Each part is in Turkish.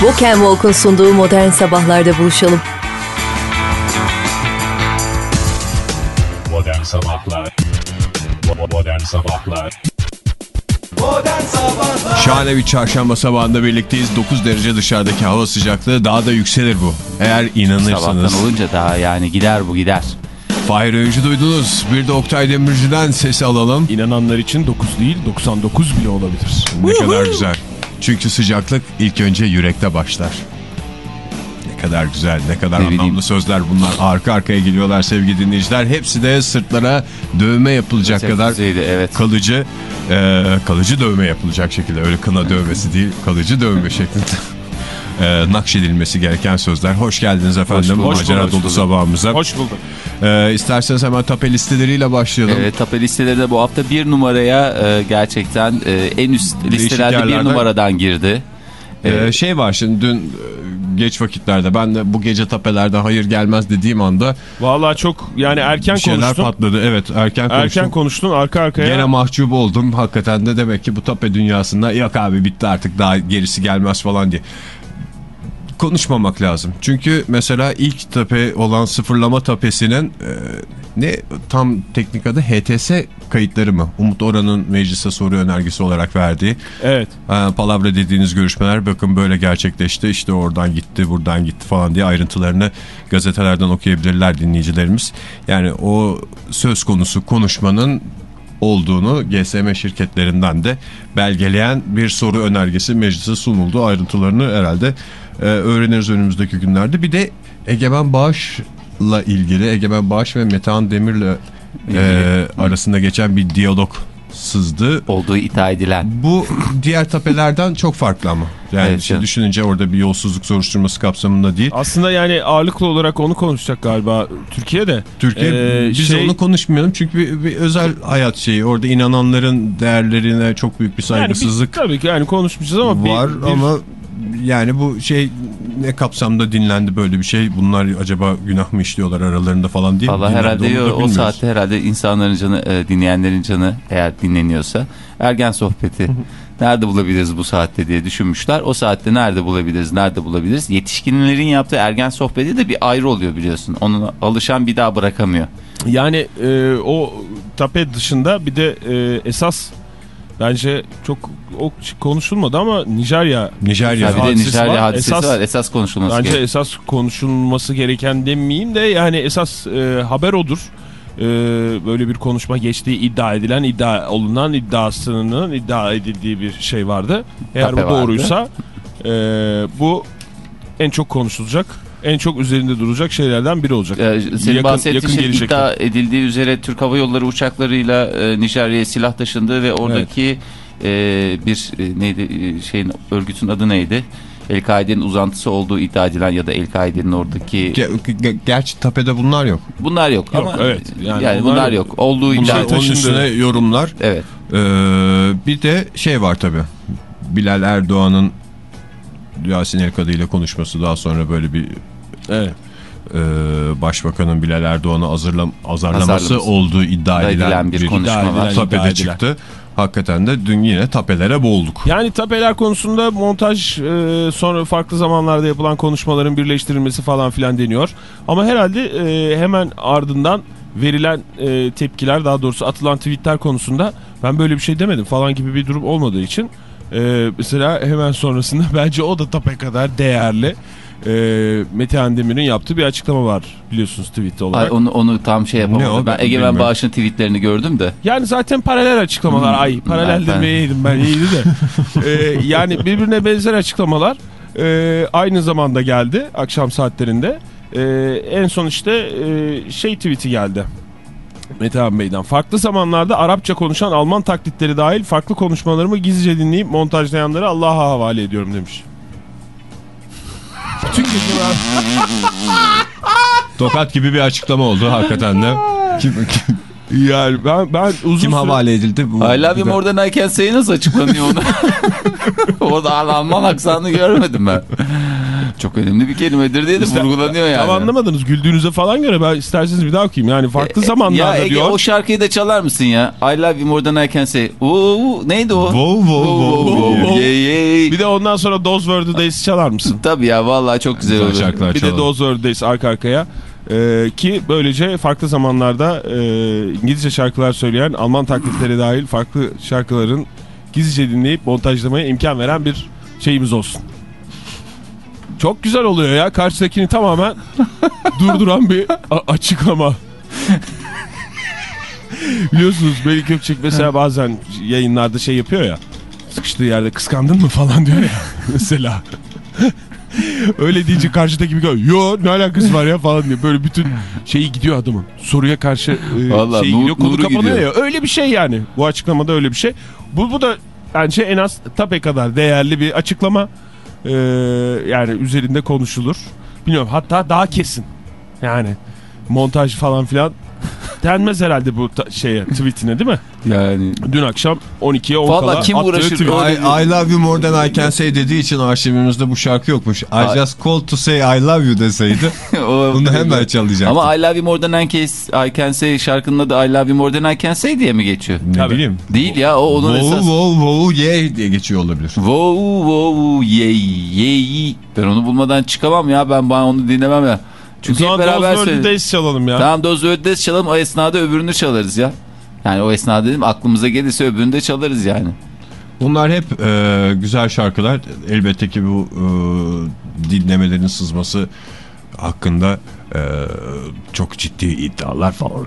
Walk and Walk'un sunduğu Modern Sabahlar'da buluşalım. Modern Sabahlar Modern Sabahlar Şahane bir çarşamba sabahında birlikteyiz. 9 derece dışarıdaki hava sıcaklığı daha da yükselir bu. Eğer inanırsanız. Sabahtan olunca daha yani gider bu gider. Fahir Öğüncü duydunuz. Bir de Oktay Demirci'den sesi alalım. İnananlar için 9 değil 99 bile olabilir. Ne kadar güzel. Çünkü sıcaklık ilk önce yürekte başlar. Ne kadar güzel, ne kadar Ne bileyim. anlamlı sözler bunlar. Arka arkaya geliyorlar sevgili dinleyiciler. Hepsi de sırtlara dövme yapılacak Çok kadar güzeldi, evet. kalıcı e, kalıcı dövme yapılacak şekilde. Öyle kına dövmesi değil, kalıcı dövme şeklinde. E, nakşedilmesi gereken sözler. Hoş geldiniz efendim. bulduk, Macera hoş dolu sabahımıza. Hoş bulduk. E, isterseniz hemen tape listeleriyle başlayalım. Evet tape listeleri de bu hafta bir numaraya e, gerçekten e, en üst listelerde bir numaradan girdi. Ee, şey var şimdi dün e, geç vakitlerde ben de bu gece tapelerden hayır gelmez dediğim anda Vallahi çok yani erken şeyler patladı. Evet erken konuştum. Erken konuştun arka arkaya. Gene mahcup oldum. Hakikaten de demek ki bu tape dünyasında yok abi bitti artık daha gerisi gelmez falan diye. Konuşmamak lazım. Çünkü mesela ilk tape olan sıfırlama tapesinin e, ne tam teknik adı HTS kayıtları mı? Umut Oran'ın meclise soru önergesi olarak verdiği. Evet. Ha, palavra dediğiniz görüşmeler bakın böyle gerçekleşti işte oradan gitti buradan gitti falan diye ayrıntılarını gazetelerden okuyabilirler dinleyicilerimiz. Yani o söz konusu konuşmanın olduğunu GSM şirketlerinden de belgeleyen bir soru önergesi meclise sunuldu. Ayrıntılarını herhalde e, öğreniriz önümüzdeki günlerde. Bir de Egemen Bağış'la ilgili Egemen Bağış ve Metehan Demir'le e, arasında geçen bir diyalog sızdı. Olduğu iddia edilen. Bu diğer tapelerden çok farklı ama. Yani Evet, şey düşününce orada bir yolsuzluk soruşturması kapsamında değil. Aslında yani ağırlıklı olarak onu konuşacak galiba Türkiye'de. Türkiye Ee, biz şey- onu konuşmayalım çünkü bir, bir özel hayat şeyi. Orada inananların değerlerine çok büyük bir Yani bir- saygısızlık tabii ki yani konuşmayacağız ama bir- var bir, ama yani bu şey ne kapsamda dinlendi böyle bir şey. Bunlar acaba günah mı işliyorlar aralarında falan diye. Valla herhalde da o, saatte herhalde insanların canı, e, dinleyenlerin canı eğer dinleniyorsa ergen sohbeti nerede bulabiliriz bu saatte diye düşünmüşler. O saatte nerede bulabiliriz, nerede bulabiliriz? Yetişkinlerin yaptığı ergen sohbeti de bir ayrı oluyor biliyorsun. Onun alışan bir daha bırakamıyor. Yani e, o tape dışında bir de e, esas bence çok o konuşulmadı ama Nijerya Nijerya. Ya bir de Nijerya var. hadisesi Esas- var. Esas konuşulması Bence gerekiyor. esas konuşulması gereken demeyeyim de yani esas e, haber odur. E, böyle bir konuşma geçtiği iddia edilen, iddia olunan iddiasının iddia edildiği bir şey vardı. Eğer Tape bu doğruysa e, bu en çok konuşulacak, en çok üzerinde duracak şeylerden biri olacak. Ee, senin Yakın- bahsettiğin yakın şey gelecekte. iddia edildiği üzere Türk Hava Yolları uçaklarıyla e, Nijerya'ya silah taşındığı ve oradaki e, bir e, neydi e, şeyin örgütün adı neydi? El-Kaide'nin uzantısı olduğu iddia edilen ya da El-Kaide'nin oradaki Ge- ge- gerçi tapede bunlar yok. bunlar yok, Yok, ama evet. yani, Yani bunlar, bunlar- yok. Olduğu Bunlar iddia onun üstüne yorumlar. Evet. Ee, bir de şey var tabii. Bilal Erdoğan'ın Yasin Elkadı ile konuşması daha sonra böyle bir Evet. e, Başbakanın Bilal Erdoğan'ı hazırlam azarlaması Azarlaması. olduğu iddia edilen, edilen bir konuşma iddia var. edilen- tapede iddia çıktı. Hakikaten de dün yine tapelere boğulduk. Yani tapeler konusunda montaj e, sonra farklı zamanlarda yapılan konuşmaların birleştirilmesi falan filan deniyor. Ama herhalde e, hemen ardından verilen e, tepkiler daha doğrusu atılan tweetler konusunda ben böyle bir şey demedim falan gibi bir durum olmadığı için e, mesela hemen sonrasında bence o da tape kadar değerli. E, Mete Andemir'in yaptığı bir açıklama var biliyorsunuz tweet olarak. Ay, onu, onu tam şey yapamadım. o? Ben Egemen. Bağış'ın tweetlerini gördüm de. Yani zaten paralel açıklamalar. Hmm. Ay paralel demeyeydim ben iyiydi de. Ee, yani birbirine benzer açıklamalar e, aynı zamanda geldi akşam saatlerinde. E, en son işte e, şey tweet'i geldi. Metehan Bey'den. Farklı zamanlarda Arapça konuşan Alman taklitleri dahil farklı konuşmalarımı gizlice dinleyip montajlayanları Allah'a havale ediyorum demiş. Bütün geceler Tokat gibi bir açıklama oldu hakikaten de. Kim, kim, yani ben, ben uzun kim süre- havale edildi? Bu, I love you more than I can say nasıl açıklanıyor onu? Orada Alman aksanını görmedim ben. Çok önemli bir kelimedir diye de İşte- vurgulanıyor yani. Tam anlamadınız güldüğünüze falan göre ben isterseniz bir daha okuyayım. Yani farklı zamanlarda ya Ege diyor. o şarkıyı da çalar mısın ya? I love you more than I can say. Oo, neydi o? Wow wow wow. wow, wow. Yeah, yeah. Bir de ondan sonra Those the Days çalar mısın? Tabii ya vallahi çok güzel olur. şarkılar bir de çalalım. Those Were the Days arka arkaya. Ee, ki böylece farklı zamanlarda e, İngilizce şarkılar söyleyen Alman taklitleri dahil farklı şarkıların gizlice dinleyip montajlamaya imkan veren bir şeyimiz olsun. Çok güzel oluyor ya. Karşıdakini tamamen durduran bir açıklama. Biliyorsunuz Melih Gökçek mesela bazen yayınlarda şey yapıyor ya. Sıkıştığı yerde kıskandın mı falan diyor ya mesela. Öyle deyince karşıdaki bir yo ne alakası var ya falan diye böyle bütün şeyi gidiyor adamın. Soruya karşı e, Vallahi şey nur- gidiyor konu kapanıyor gidiyor. ya. Öyle bir şey yani. Bu açıklamada öyle bir şey. Bu, bu da bence en az tape kadar değerli bir açıklama. Ee, yani üzerinde konuşulur. Bilmiyorum hatta daha kesin. Yani montaj falan filan denmez herhalde bu şeye tweetine değil mi? Yani Dün akşam 12'ye 10 Vallahi kala kim attığı uğraşır tweet. I, I love you more than I can say dediği için arşivimizde bu şarkı yokmuş. I Ay. just called to say I love you deseydi o- bunu hemen çalacaktım. Ama I love you more than I can, I can say şarkının adı I love you more than I can say diye mi geçiyor? ne Tabii. bileyim. Değil ya o onun Wow esas. wow wow yeah diye geçiyor olabilir. Wow wow yey yey. Ben onu bulmadan çıkamam ya ben bana onu dinlemem ya. Çünkü hep beraber söyledik. Çalalım ya. Tamam Doz Öddes çalalım o esnada öbürünü çalarız ya. Yani o esnada dedim aklımıza gelirse öbürünü de çalarız yani. Bunlar hep e, güzel şarkılar. Elbette ki bu e, dinlemelerin sızması hakkında e, çok ciddi iddialar falan.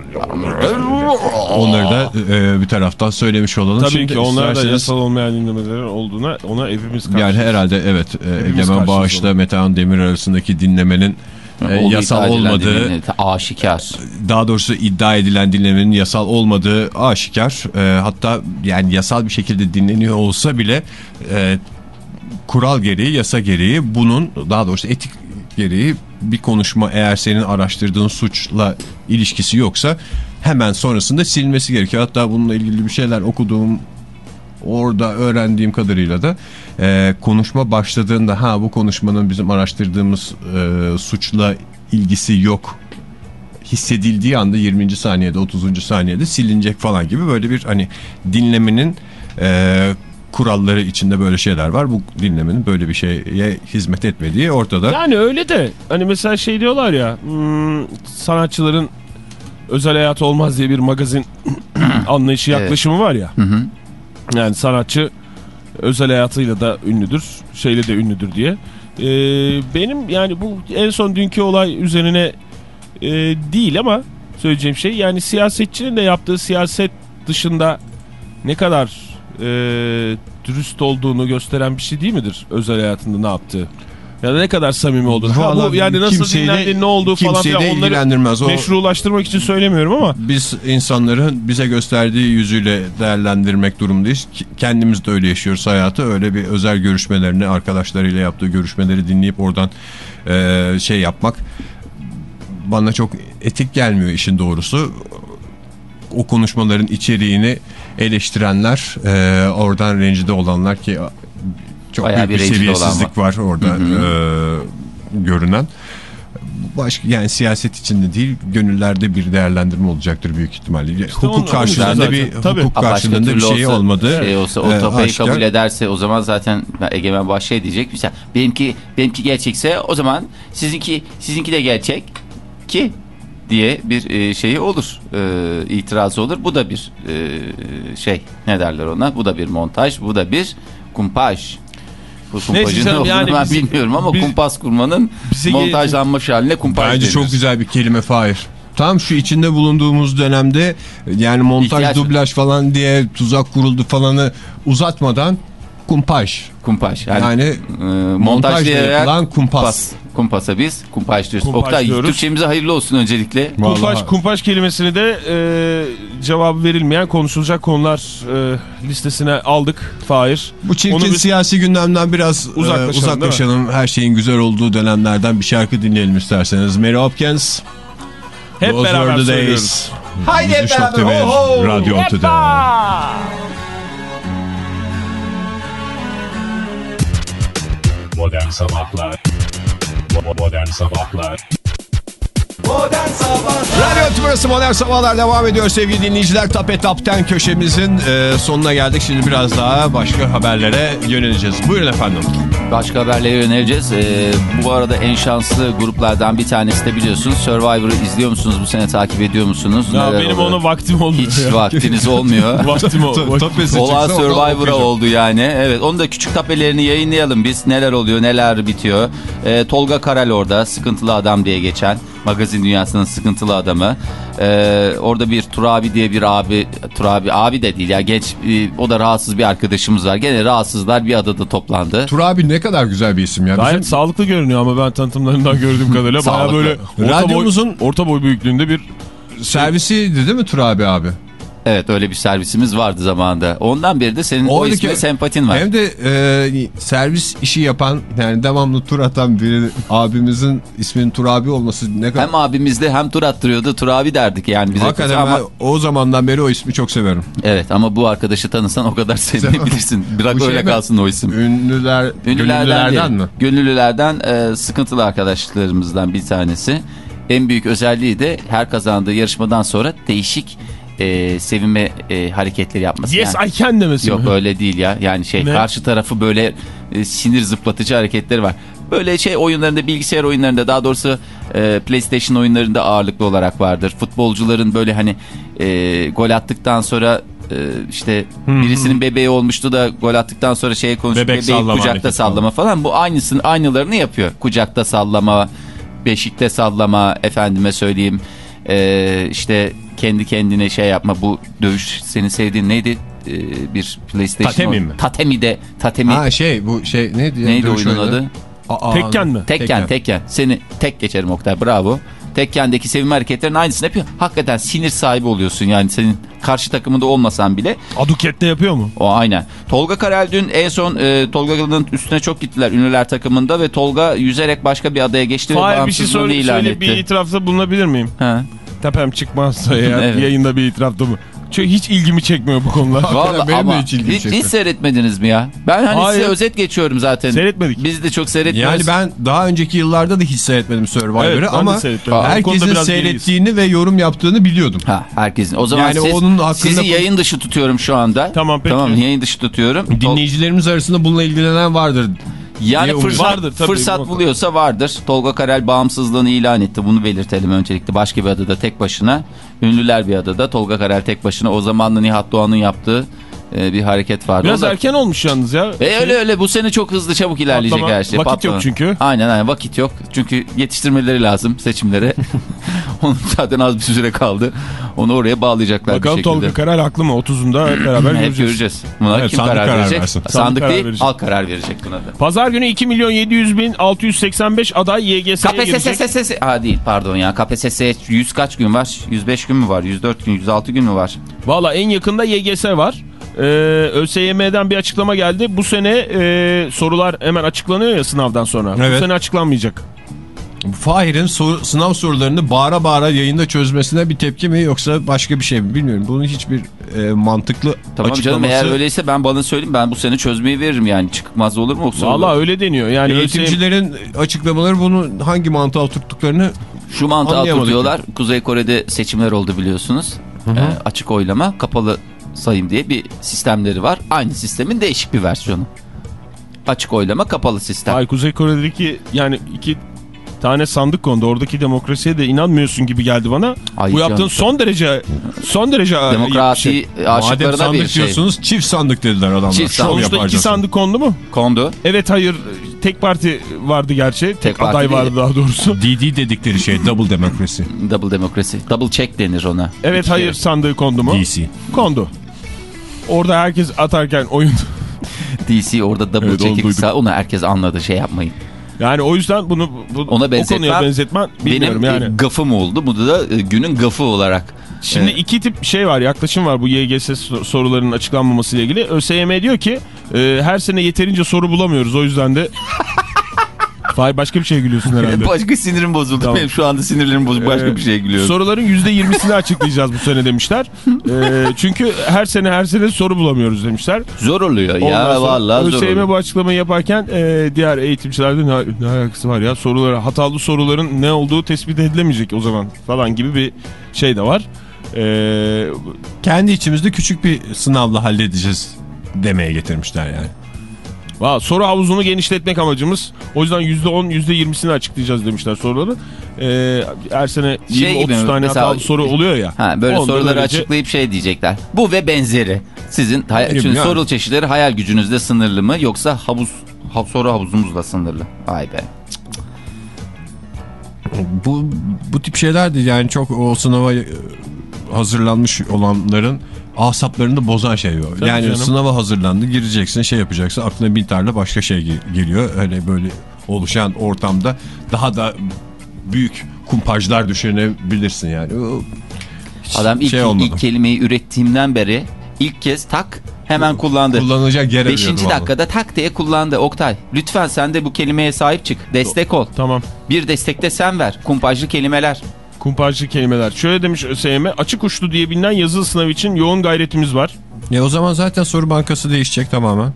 Onları da e, bir taraftan söylemiş olalım. Tabii Şimdi ki onlar da yasal olmayan dinlemelerin olduğuna ona hepimiz karşı. Yani herhalde evet e, Egemen karşıyız Bağış'la. Metehan Demir arasındaki dinlemenin e, yasal olmadığı aşikar. daha doğrusu iddia edilen dinlemenin yasal olmadığı aşikar. E, hatta yani yasal bir şekilde dinleniyor olsa bile e, kural gereği, yasa gereği bunun daha doğrusu etik gereği bir konuşma eğer senin araştırdığın suçla ilişkisi yoksa hemen sonrasında silmesi gerekiyor. Hatta bununla ilgili bir şeyler okuduğum orada öğrendiğim kadarıyla da e, konuşma başladığında ha bu konuşmanın bizim araştırdığımız e, suçla ilgisi yok hissedildiği anda 20. saniyede 30. saniyede silinecek falan gibi böyle bir hani dinlemenin e, kuralları içinde böyle şeyler var. Bu dinlemenin böyle bir şeye hizmet etmediği ortada. Yani öyle de hani mesela şey diyorlar ya hmm, sanatçıların özel hayatı olmaz diye bir magazin anlayışı Evet. yaklaşımı var ya. Hı hı. Yani sanatçı özel hayatıyla da ünlüdür, şeyle de ünlüdür diye. Ee, benim yani bu en son dünkü olay üzerine e, değil ama söyleyeceğim şey yani siyasetçinin de yaptığı siyaset dışında ne kadar e, dürüst olduğunu gösteren bir şey değil midir özel hayatında ne yaptığı? Ya da ne kadar samimi olduğunu. Ha, bu Vallahi yani nasıl dinlendiği ne olduğu falan filan onları ilgilendirmez. O meşrulaştırmak için söylemiyorum ama biz insanların bize gösterdiği yüzüyle değerlendirmek durumundayız. Kendimiz de öyle yaşıyoruz hayatı. Öyle bir özel görüşmelerini arkadaşlarıyla yaptığı görüşmeleri dinleyip oradan e, şey yapmak bana çok etik gelmiyor işin doğrusu. O konuşmaların içeriğini eleştirenler, e, oradan rencide olanlar ki çok Bayağı büyük bir bir seviyesizlik var orada e, görünen. Başka yani siyaset içinde değil gönüllerde bir değerlendirme olacaktır büyük ihtimalle. onu- hukuk karşılığında bir Tabii. hukuk karşılığında bir şey olsa- olmadı. Şey olsa o Ee, tapayı aşikar. kabul ederse o zaman zaten Egemen Baş şey diyecek. Mesela benimki benimki gerçekse o zaman sizinki sizinki de gerçek ki diye bir e, şeyi olur. E, itirazı olur. Bu da bir e, şey ne derler ona? Bu da bir montaj. Bu da bir kumpaj. Bu ne olduğunu yani ben bizi- bilmiyorum ama biz- kumpas kurmanın montajlanmış haline kumpaj Bence denir. çok güzel bir kelime Fahir. Tam şu içinde bulunduğumuz dönemde yani montaj, İhtiyaç- dublaj falan diye tuzak kuruldu falanı uzatmadan kumpaj. Kumpaj. Yani, Yani, e, montajla montajlayarak yapılan kumpas. Kumpasa biz kumpaj diyoruz. Kumpaj Oktay diyoruz. Türkçemize hayırlı olsun öncelikle. Kumpaş, Vallahi- kumpaş kelimesini de e, cevabı verilmeyen konuşulacak konular e, listesine aldık Fahir. Bu çirkin Onu bir- siyasi gündemden biraz e, Uzaklaşalım, uzaklaşalım. Her şeyin güzel olduğu dönemlerden bir şarkı dinleyelim isterseniz. Mary Hopkins. Hep Those beraber söylüyoruz. days. Haydi hep 103.1 beraber, ho ho! Radyo Altı'da. Modern Sabahlar Modern Sabahlar Radyo Tümrüt'ü Modern Sabahlar devam ediyor sevgili dinleyiciler. Tape Tapten köşemizin e, sonuna geldik. Şimdi biraz daha başka haberlere yöneleceğiz. Buyurun efendim. Başka haberlere yöneleceğiz. Ee, bu arada en şanslı gruplardan bir tanesi de biliyorsunuz. Survivor'ı izliyor musunuz bu sene takip ediyor musunuz? Ya Neler benim oluyor? ona vaktim olmuyor. Hiç ya. vaktiniz olmuyor. Vaktim o. Ta- Tapesi Olan Survivor'a oldu yani. Evet onu da küçük tapelerini yayınlayalım biz. Neler oluyor neler bitiyor. Ee, Tolga Karal orada sıkıntılı adam diye geçen. Magazin dünyasının sıkıntılı adamı. Ee, orada bir Turabi diye bir abi. Turabi abi de değil ya genç e, o da rahatsız bir arkadaşımız var. Gene rahatsızlar bir adada toplandı. Tur abi ne kadar güzel bir isim ya. Gayet Bizim sağlıklı görünüyor ama ben tanıtımlarından gördüğüm kadarıyla baya Sağlıklı. böyle orta boy, Radyomuzun- orta boy büyüklüğünde bir servisiydi değil mi Tur abi abi? Evet öyle bir servisimiz vardı zamanında. Ondan beri de senin o Oradaki- isme sempatin var. Hem de e, servis işi yapan yani devamlı tur atan biri abimizin isminin Tur abi olması ne kadar... Hem abimizde hem tur attırıyordu. Tur abi derdik yani bize. Hakikaten ama, o zamandan beri o ismi çok severim. Evet ama bu arkadaşı tanısan o kadar sevmeyebilirsin. Bırak şey öyle mi? kalsın o isim. Ünlüler, Ünlülerden, gönüllülerden mi? Gönüllülerden e, sıkıntılı arkadaşlarımızdan bir tanesi. En büyük özelliği de her kazandığı yarışmadan sonra değişik e, sevinme e, hareketleri yapması. yes Yani- I can demesi Yok mi? öyle değil ya. Yani şey Ne? karşı tarafı böyle e, sinir zıplatıcı hareketleri var. Böyle şey oyunlarında bilgisayar oyunlarında daha doğrusu e, PlayStation oyunlarında ağırlıklı olarak vardır. Futbolcuların böyle hani e, gol attıktan sonra e, işte birisinin bebeği olmuştu da gol attıktan sonra şeye konuşup Bebek bebeği sallama kucakta sallama falan. Bu aynısını aynılarını yapıyor. Kucakta sallama, beşikte sallama efendime söyleyeyim. E, işte kendi kendine şey yapma bu dövüş senin sevdiğin neydi? E, bir PlayStation Tatemi mi? Tatemi'de Tatemi Ha şey bu şey neydi? neydi oyunun oyunu. adı? Aa, Tekken mi? Tekken, Tekken. Seni tek geçerim Oktay bravo. Tekken'deki sevim hareketlerinin aynısını yapıyor. Hakikaten sinir sahibi oluyorsun yani senin karşı takımında olmasan bile. Aduket de yapıyor mu? O aynen. Tolga Karel dün en son e, Tolga'nın üstüne çok gittiler ünlüler takımında ve Tolga yüzerek başka bir adaya geçti ve Hayır bir şey bağımsızlığını söyle, ilan söyle etti. bir itirafta bulunabilir miyim? Ha. Tepem çıkmazsa eğer Evet. yayında bir itirafta mı? Çünkü hiç ilgimi çekmiyor bu konular. Vallahi benim de ama hiç ilgimi hiç, çekti. hiç seyretmediniz mi ya? Ben hani Hayır. size özet geçiyorum zaten. Seyretmedik. Biz de çok seyretmiyoruz. Yani ben daha önceki yıllarda da hiç seyretmedim Survivor'ı Evet, de ama herkesin seyrettiğini ve yorum yaptığını biliyordum. Ha herkesin. O zaman Yani siz, onun hakkında- sizi yayın dışı tutuyorum şu anda. Tamam, peki. Tamam yayın dışı tutuyorum. Dinleyicilerimiz arasında bununla ilgilenen vardır. Yani fırsat, Vardır tabii, fırsat muhakkak. buluyorsa vardır. Tolga Karel bağımsızlığını ilan etti. Bunu belirtelim öncelikle. Başka bir adada tek başına. Ünlüler bir adada. Tolga Karel tek başına. O zamanla Nihat Doğan'ın yaptığı e, bir hareket vardı. Biraz da- erken olmuş yalnız ya. E öyle öyle bu sene çok hızlı çabuk ilerleyecek Patlama. her şey. Vakit Patlama. yok çünkü. Aynen aynen vakit yok. Çünkü yetiştirmeleri lazım seçimlere. Onun zaten az bir süre kaldı. Onu oraya bağlayacaklar Bakalım bir şekilde. Tolga Karal haklı mı? 30'unda hep beraber Hep göreceğiz. göreceğiz. Buna Evet, kim sandık karar, karar verecek? versin. Sandık, Sandık karar değil, verecek. halk karar verecek buna da. Pazar günü 2 milyon 700 bin 685 aday YGS'ye girecek. KPSS ha değil pardon ya KPSS'ye 100 kaç gün var? 105 gün mü var? 104 gün, 106 gün mü var? Valla en yakında YGS var. Ee, ÖSYM'den bir açıklama geldi. Bu sene e, sorular hemen açıklanıyor ya sınavdan sonra. Evet. Bu sene açıklanmayacak. Fahir'in soru- sınav sorularını bağıra bağıra yayında çözmesine bir tepki mi yoksa başka bir şey mi bilmiyorum. Bunun hiçbir e, mantıklı Tamam açıklaması. canım eğer öyleyse ben bana söyleyeyim ben bu sene çözmeyi veririm yani çıkmaz olur mu? Valla olur. öyle deniyor. Yani ÖSYM Yönetimcilerin açıklamaları bunu hangi mantığa oturttuklarını Şu Anlayamadık oturtuyorlar. Kuzey Kore'de seçimler oldu biliyorsunuz. Ee, açık oylama kapalı sayım diye bir sistemleri var. Aynı sistemin değişik bir versiyonu. Açık oylama kapalı sistem. Ay Kuzey Kore'deki yani iki tane sandık kondu. Oradaki demokrasiye de inanmıyorsun gibi geldi bana. Ay Bu yaptığın canım. son derece son derece bir Demokrasi şey. madem aşıklarına bir sandık şey. diyorsunuz çift sandık dediler adamlar. Çift Şov sandık. Sonuçta iki sandık kondu mu? Kondu. Evet hayır tek parti vardı gerçi. Tek, Tek aday değil. vardı daha doğrusu. DD dedikleri şey double demokrasi. Double demokrasi. Double check denir ona. Evet hayır kere. sandığı kondu mu? DC. Kondu. Orada herkes atarken oyun. DC orada double Evet, onu kısa. Onu herkes anladı şey yapmayın. Yani o yüzden bunu bu, Ona o benzetmem- konuya benzetmen bilmiyorum Benim yani. e, gafım oldu. Bu da e, günün gafı olarak. Şimdi e, iki tip şey var yaklaşım var bu YGS so- sorularının açıklanmaması ile ilgili. ÖSYM diyor ki e, her sene yeterince soru bulamıyoruz o yüzden de Fahir başka bir şey gülüyorsun herhalde. Başka sinirim bozuldu. Tamam. Benim şu anda sinirlerim bozuldu. Başka Ee, bir şeye gülüyorum. Soruların %20'sini açıklayacağız bu sene demişler. Ee, çünkü her sene her sene soru bulamıyoruz demişler. Zor oluyor Ondan ya vallahi zor ÖSYM oluyor. bu açıklamayı yaparken e, diğer eğitimcilerde ne, ne alakası var ya sorulara hatalı soruların ne olduğu tespit edilemeyecek o zaman falan gibi bir şey de var. Ee, Kendi içimizde küçük bir sınavla halledeceğiz demeye getirmişler yani. Valla soru havuzunu genişletmek amacımız. O yüzden %10 %20'sini açıklayacağız demişler soruları. Ee, her sene Şey 20-30 gibi mi? tane Mesela- hatalı soru oluyor ya. Ha, böyle soruları böylece- açıklayıp şey diyecekler. Bu ve benzeri. Sizin şimdi yani. soru çeşitleri hayal gücünüzde sınırlı mı yoksa havuz ha- soru havuzumuzla sınırlı? Vay be. Bu, bu tip şeyler de yani çok o sınava hazırlanmış olanların asaplarını da bozan şey o. Tabii yani canım. sınava hazırlandı gireceksin şey yapacaksın aklına bin tane başka şey ge- geliyor. Öyle böyle oluşan ortamda daha da büyük kumpajlar düşünebilirsin yani. Hiç Adam ilk, şey ilk kelimeyi ürettiğimden beri ilk kez tak hemen kullandı. Kullanılacak yer Beşinci dakikada tak diye kullandı. Oktay lütfen sen de bu kelimeye sahip çık. Destek ol. Tamam. Bir destekte sen ver. Kumpajlı kelimeler. Kumpajcı kelimeler. Şöyle demiş ÖSYM. Açık uçlu diye bilinen yazılı sınav için yoğun gayretimiz var. E o zaman zaten soru bankası değişecek tamamen.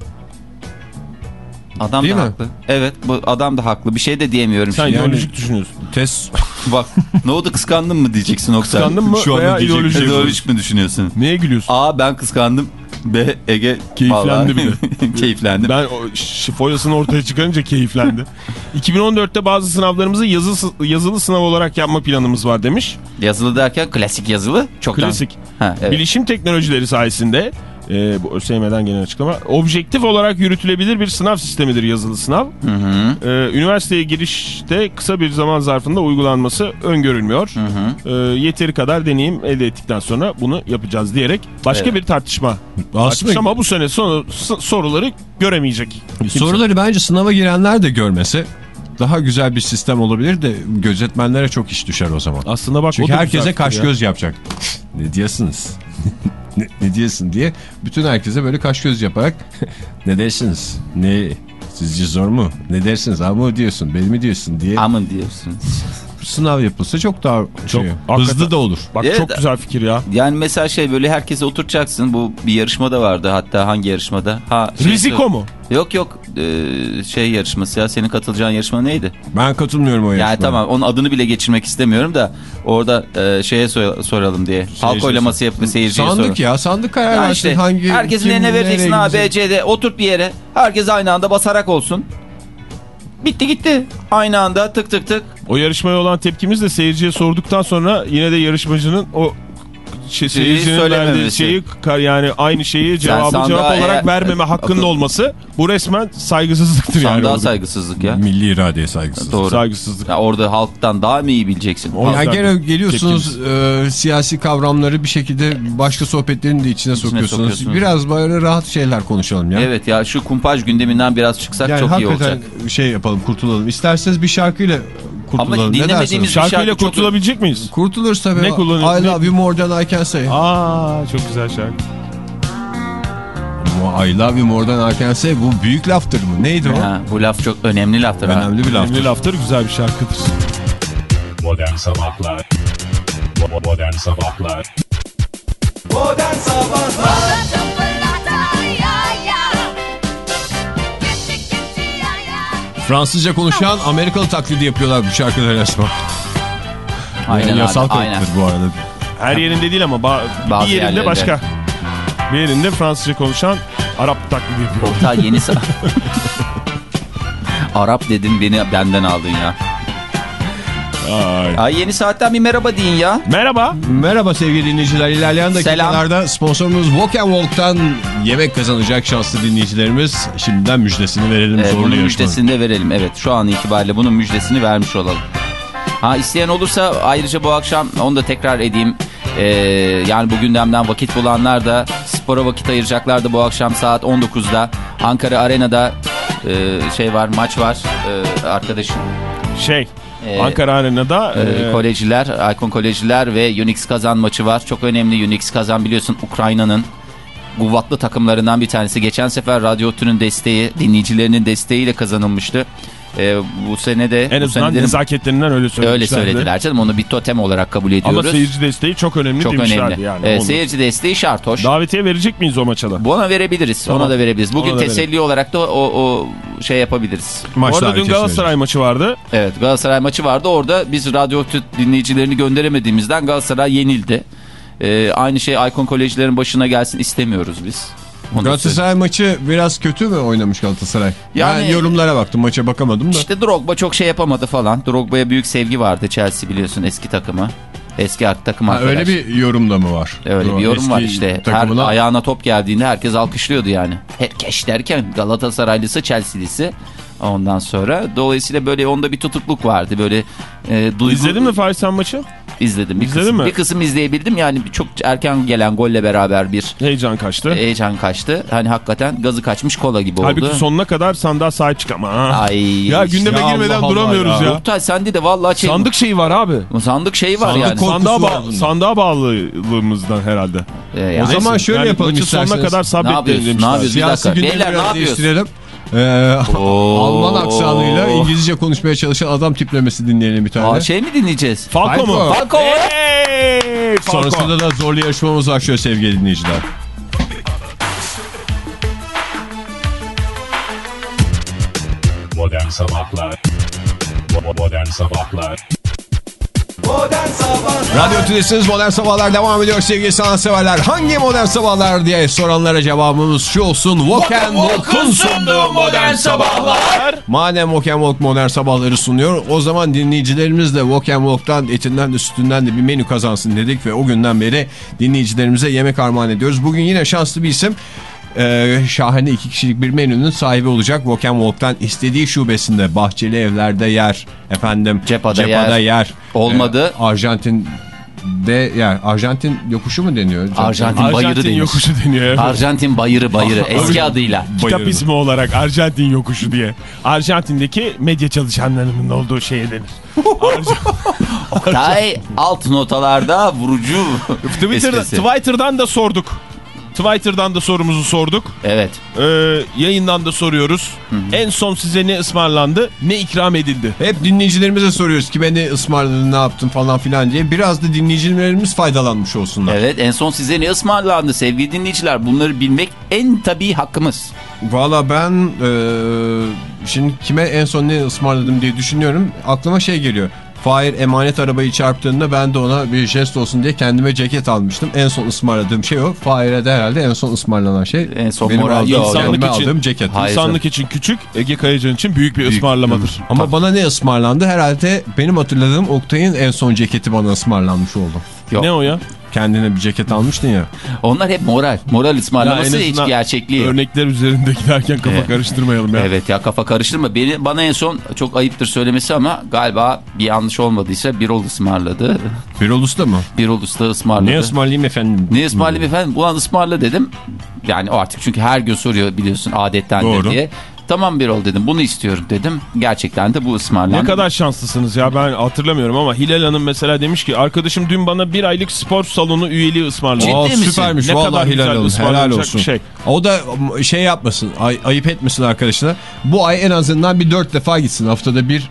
Adam Değil da mi? haklı. Evet bu adam da haklı. Bir şey de diyemiyorum Sen şimdi. ideolojik düşünüyorsun. Test Bak ne oldu kıskandın mı diyeceksin Oktay. Kıskandın mı Şu anda veya ideolojik? İdeolojik mi düşünüyorsun? Neye gülüyorsun? A ben kıskandım. B Ege Keyiflendi bile. Keyiflendim. Ben foyasını ortaya çıkarınca keyiflendi. 2014'te bazı sınavlarımızı yazı, yazılı sınav olarak yapma planımız var demiş. Yazılı derken klasik yazılı. Çoktan. Klasik. Ha, evet. Bilişim teknolojileri sayesinde e, bu ÖSYM'den gelen açıklama objektif olarak yürütülebilir bir sınav sistemidir yazılı sınav. Hı hı. E, üniversiteye girişte kısa bir zaman zarfında uygulanması öngörülmüyor. Hı hı. E, yeteri kadar deneyim elde ettikten sonra bunu yapacağız diyerek başka Evet. bir tartışma. Aslında Tartışma bu sene sonu, s- soruları göremeyecek. Kimse. soruları bence sınava girenler de görmese daha güzel bir sistem olabilir de gözetmenlere çok iş düşer o zaman. Aslında bak Çünkü herkese kaş ya. göz yapacak. ne diyorsunuz? Ne, ne diyorsun diye bütün herkese böyle kaş göz yaparak ne dersiniz? Ne sizce zor mu? Ne dersiniz? Ama diyorsun? Beni mi diyorsun diye Amın diyorsun. Sınav yapılsa çok daha Çok, şey, hızlı da olur. Bak Evet. çok güzel fikir ya. Yani mesela şey böyle herkese oturtacaksın. Bu bir yarışma da vardı hatta hangi yarışmada? Ha, şey- Riziko mu? Yok yok Ee, şey yarışması ya senin katılacağın yarışma neydi? Ben katılmıyorum o Yani yarışmaya. tamam onun adını bile geçirmek istemiyorum da orada e, şeye sor- soralım diye. Halk oylaması yapıp seyirciye soralım. Sandık ya sandık karar Ya versin işte hangi herkesin eline vereceksin A. B, C, D oturt bir yere. Herkes aynı anda basarak olsun. Bitti gitti. Aynı anda tık tık tık. O yarışmaya olan tepkimiz de seyirciye sorduktan sonra yine de yarışmacının o şey, Şeyi seyircinin verdiği söylememesi. şeyi kar- yani aynı şeyi cevabı sandığa cevap olarak eğer- vermeme hakkının akıl- olması bu resmen saygısızlıktır yani. Sandığa saygısızlık ya. Milli iradeye saygısızlık. Doğru. Saygısızlık. Ya orada halktan daha mı iyi bileceksin? O- Ya gene geliyorsunuz e, siyasi kavramları bir şekilde başka sohbetlerin de içine, sokuyorsunuz. sokuyorsunuz. Biraz böyle rahat şeyler konuşalım ya. Evet ya şu kumpaj gündeminden biraz çıksak Yani çok iyi hakikaten olacak. şey yapalım kurtulalım. İsterseniz bir şarkıyla kurtulalım. Ama dinlemediğimiz bir Şarkıyla şarkı çok- kurtulabilecek miyiz? Kurtuluruz tabii. Ne kullanıyorsun? I love you more than I can say. Aa çok güzel şarkı. Ama I love you more than I can say bu büyük laftır mı? Neydi o? Ha, bu laf çok önemli laftır. ha. Önemli bir laftır. Önemli laftır güzel bir şarkıdır. Modern Sabahlar Bo- Modern Sabahlar Fransızca konuşan Amerikalı taklidi yapıyorlar bu şarkıda resmen. Aynen Yani yasal kayıttır bu arada. Her yerinde değil ama ba- Bazı bir yerinde yerlerinde. başka. Bir yerinde Fransızca konuşan Arap taklidi yapıyor. Oktay yeni sa- Arap dedin beni benden aldın ya. Ay. Ay yeni saatten bir merhaba deyin ya. Merhaba. Merhaba sevgili dinleyiciler. İlerleyen dakikalarda sponsorumuz Walk and Walk'tan yemek kazanacak şanslı dinleyicilerimiz. Şimdiden müjdesini verelim zorlu bunun müjdesini de verelim. Evet şu an itibariyle bunun müjdesini vermiş olalım. Ha isteyen olursa ayrıca bu akşam onu da tekrar edeyim. Ee, yani bu gündemden vakit bulanlar da spora vakit ayıracaklar da bu akşam saat 19'da Ankara Arena'da e, şey var maç var e, arkadaşım. Şey. Ee, Ankara Arena'da Ee, e, Kolejiler, Icon Kolejiler ve Unix Kazan maçı var. Çok önemli Unix Kazan biliyorsun Ukrayna'nın kuvvetli takımlarından bir tanesi. Geçen sefer Radyo Tün'ün desteği, dinleyicilerinin desteğiyle kazanılmıştı. E, bu sene de En bu azından nezaketlerinden öyle söylemişlerdi. öyle söylediler canım. Onu bir totem olarak kabul Ama ediyoruz. seyirci desteği çok önemli Çok demişlerdi önemli. yani. E, seyirci desteği şart hoş. Davetiye verecek miyiz o maça da? Bu ona verebiliriz. Tamam. Ona da verebiliriz. Bugün Ona da teselli olarak da o, o şey yapabiliriz. Maç Bu arada dün Galatasaray maçı vardı. Evet Galatasaray maçı vardı. Orada biz radyo dinleyicilerini gönderemediğimizden Galatasaray yenildi. Ee, aynı şey Aykon Kolejlerin başına gelsin istemiyoruz biz. Onu Galatasaray maçı biraz kötü mü oynamış Galatasaray? Yani- ben yorumlara baktım maça bakamadım da. İşte Drogba çok şey yapamadı falan. Drogba'ya büyük sevgi vardı Chelsea biliyorsun eski takımı. Eski takım Ha, arkadaş. öyle bir yorum da mı var? Öyle O bir yorum var işte. takımına- Her ayağına top geldiğinde herkes alkışlıyordu yani. Herkes derken Galatasaraylısı Chelsea'lisi. Ondan sonra dolayısıyla böyle onda bir tutukluk vardı. Böyle e, duygu... İzledin mi Fahri sen maçı? İzledim. Bir İzledin kısım, mi? Bir kısım izleyebildim. Yani çok erken gelen golle beraber bir Heyecan kaçtı. heyecan kaçtı. Hani hakikaten gazı kaçmış kola gibi oldu. Halbuki sonuna kadar sandığa sahip çık ama. ha. Ay. Ya gündeme Ya girmeden Allah Allah duramıyoruz ya. ya. Oktay sende de vallahi şey... Sandık şeyi var abi. Sandık şeyi var Sandık yani. Sandığa, ba sandığa bağlılığımızdan herhalde. Ee, yani- O zaman Neyse, şöyle yani yapalım maçı sonuna isterseniz. kadar Ne sabretleyin yapıyorsun? Ne yapıyorsun? Beyler, ne biraz yapıyorsun? Ee. Alman aksanıyla İngilizce konuşmaya çalışan adam tiplemesi dinleyelim bir tane. Aa, şey mi dinleyeceğiz? Falco mu? Falco. Falco. Hey, Falco. Sonrasında da zorlu yarışmamız şöyle sevgili dinleyiciler. Modern Sabahlar Bo- Modern Sabahlar Radyo Tülesi'niz Modern Sabahlar devam ediyor sevgili sanatseverler. Hangi Modern Sabahlar diye soranlara cevabımız şu olsun. Walk and Walk'un sunduğu Modern Sabahlar. Madem Walk and Walk Modern Sabahları sunuyor o zaman dinleyicilerimiz de Walk and Walk'tan etinden de sütünden de bir menü kazansın dedik ve o günden beri dinleyicilerimize yemek armağan ediyoruz. Bugün yine şanslı bir isim. Ee, şahane iki kişilik bir menünün sahibi olacak. Walk and Walk'tan istediği şubesinde bahçeli evlerde yer efendim Cepha'da yer. yer. Olmadı. Ee, Arjantin'de yer. Arjantin yokuşu mu deniyor? Arjantin bayırı Arjantin denir. yokuşu deniyor. evet. Arjantin bayırı bayırı eski adıyla. Kitap ismi olarak Arjantin yokuşu diye. Arjantin'deki medya çalışanlarının olduğu şeye denir. Arjan- Tay alt notalarda vurucu Twitter'da. Twitter'dan da sorduk. Twitter'dan da sorumuzu sorduk. Evet. Ee, yayından da soruyoruz. En son size ne ısmarlandı, ne ikram edildi? Hep dinleyicilerimize soruyoruz kime ne ısmarladın ne yaptın falan filan diye. Biraz da dinleyicilerimiz faydalanmış olsunlar. Evet en son size ne ısmarlandı sevgili dinleyiciler bunları bilmek en tabii hakkımız. Valla ben eee, şimdi kime en son ne ısmarladım diye düşünüyorum. Aklıma şey geliyor. Fahir emanet arabayı çarptığında ben de ona bir jest olsun diye kendime ceket almıştım. En son ısmarladığım şey o. Fahir'e de herhalde en son ısmarlanan şey. En son benim moral- insanlık için- aldığım ceket. Hayır. İnsanlık için küçük, Ege Kayacan için büyük bir Büyük. ısmarlamadır. Ama bana ne ısmarlandı? Herhalde benim hatırladığım Oktay'ın en son ceketi bana ısmarlanmış oldu. Yok. Ne o ya? Kendine bir ceket almıştın ya. Onlar hep moral. Moral ısmarlaması Ya hiç gerçekliği. Örnekler üzerinde giderken kafa Evet. karıştırmayalım ya. Evet ya kafa karıştırma. Beni, bana en son çok ayıptır söylemesi ama galiba bir yanlış olmadıysa Birol ısmarladı. Birol Usta mı? Birol Usta ısmarladı. Ne ısmarlayayım efendim? Ne ısmarlayayım efendim? Ulan ısmarla dedim. Yani o artık çünkü her gün soruyor biliyorsun adettendir Doğru. diye. Tamam Birol dedim bunu istiyorum dedim. Gerçekten de bu ısmarlandı. Ne kadar şanslısınız ya ben hatırlamıyorum ama Hilal Hanım mesela demiş ki arkadaşım dün bana bir aylık spor salonu üyeliği ısmarladı. Ciddi Aa, misin? süpermiş Ne vallahi kadar Hilal Hanım helal olsun. bir şey. O da şey yapmasın ay- ayıp etmesin arkadaşına. Bu ay en azından bir dört defa gitsin haftada bir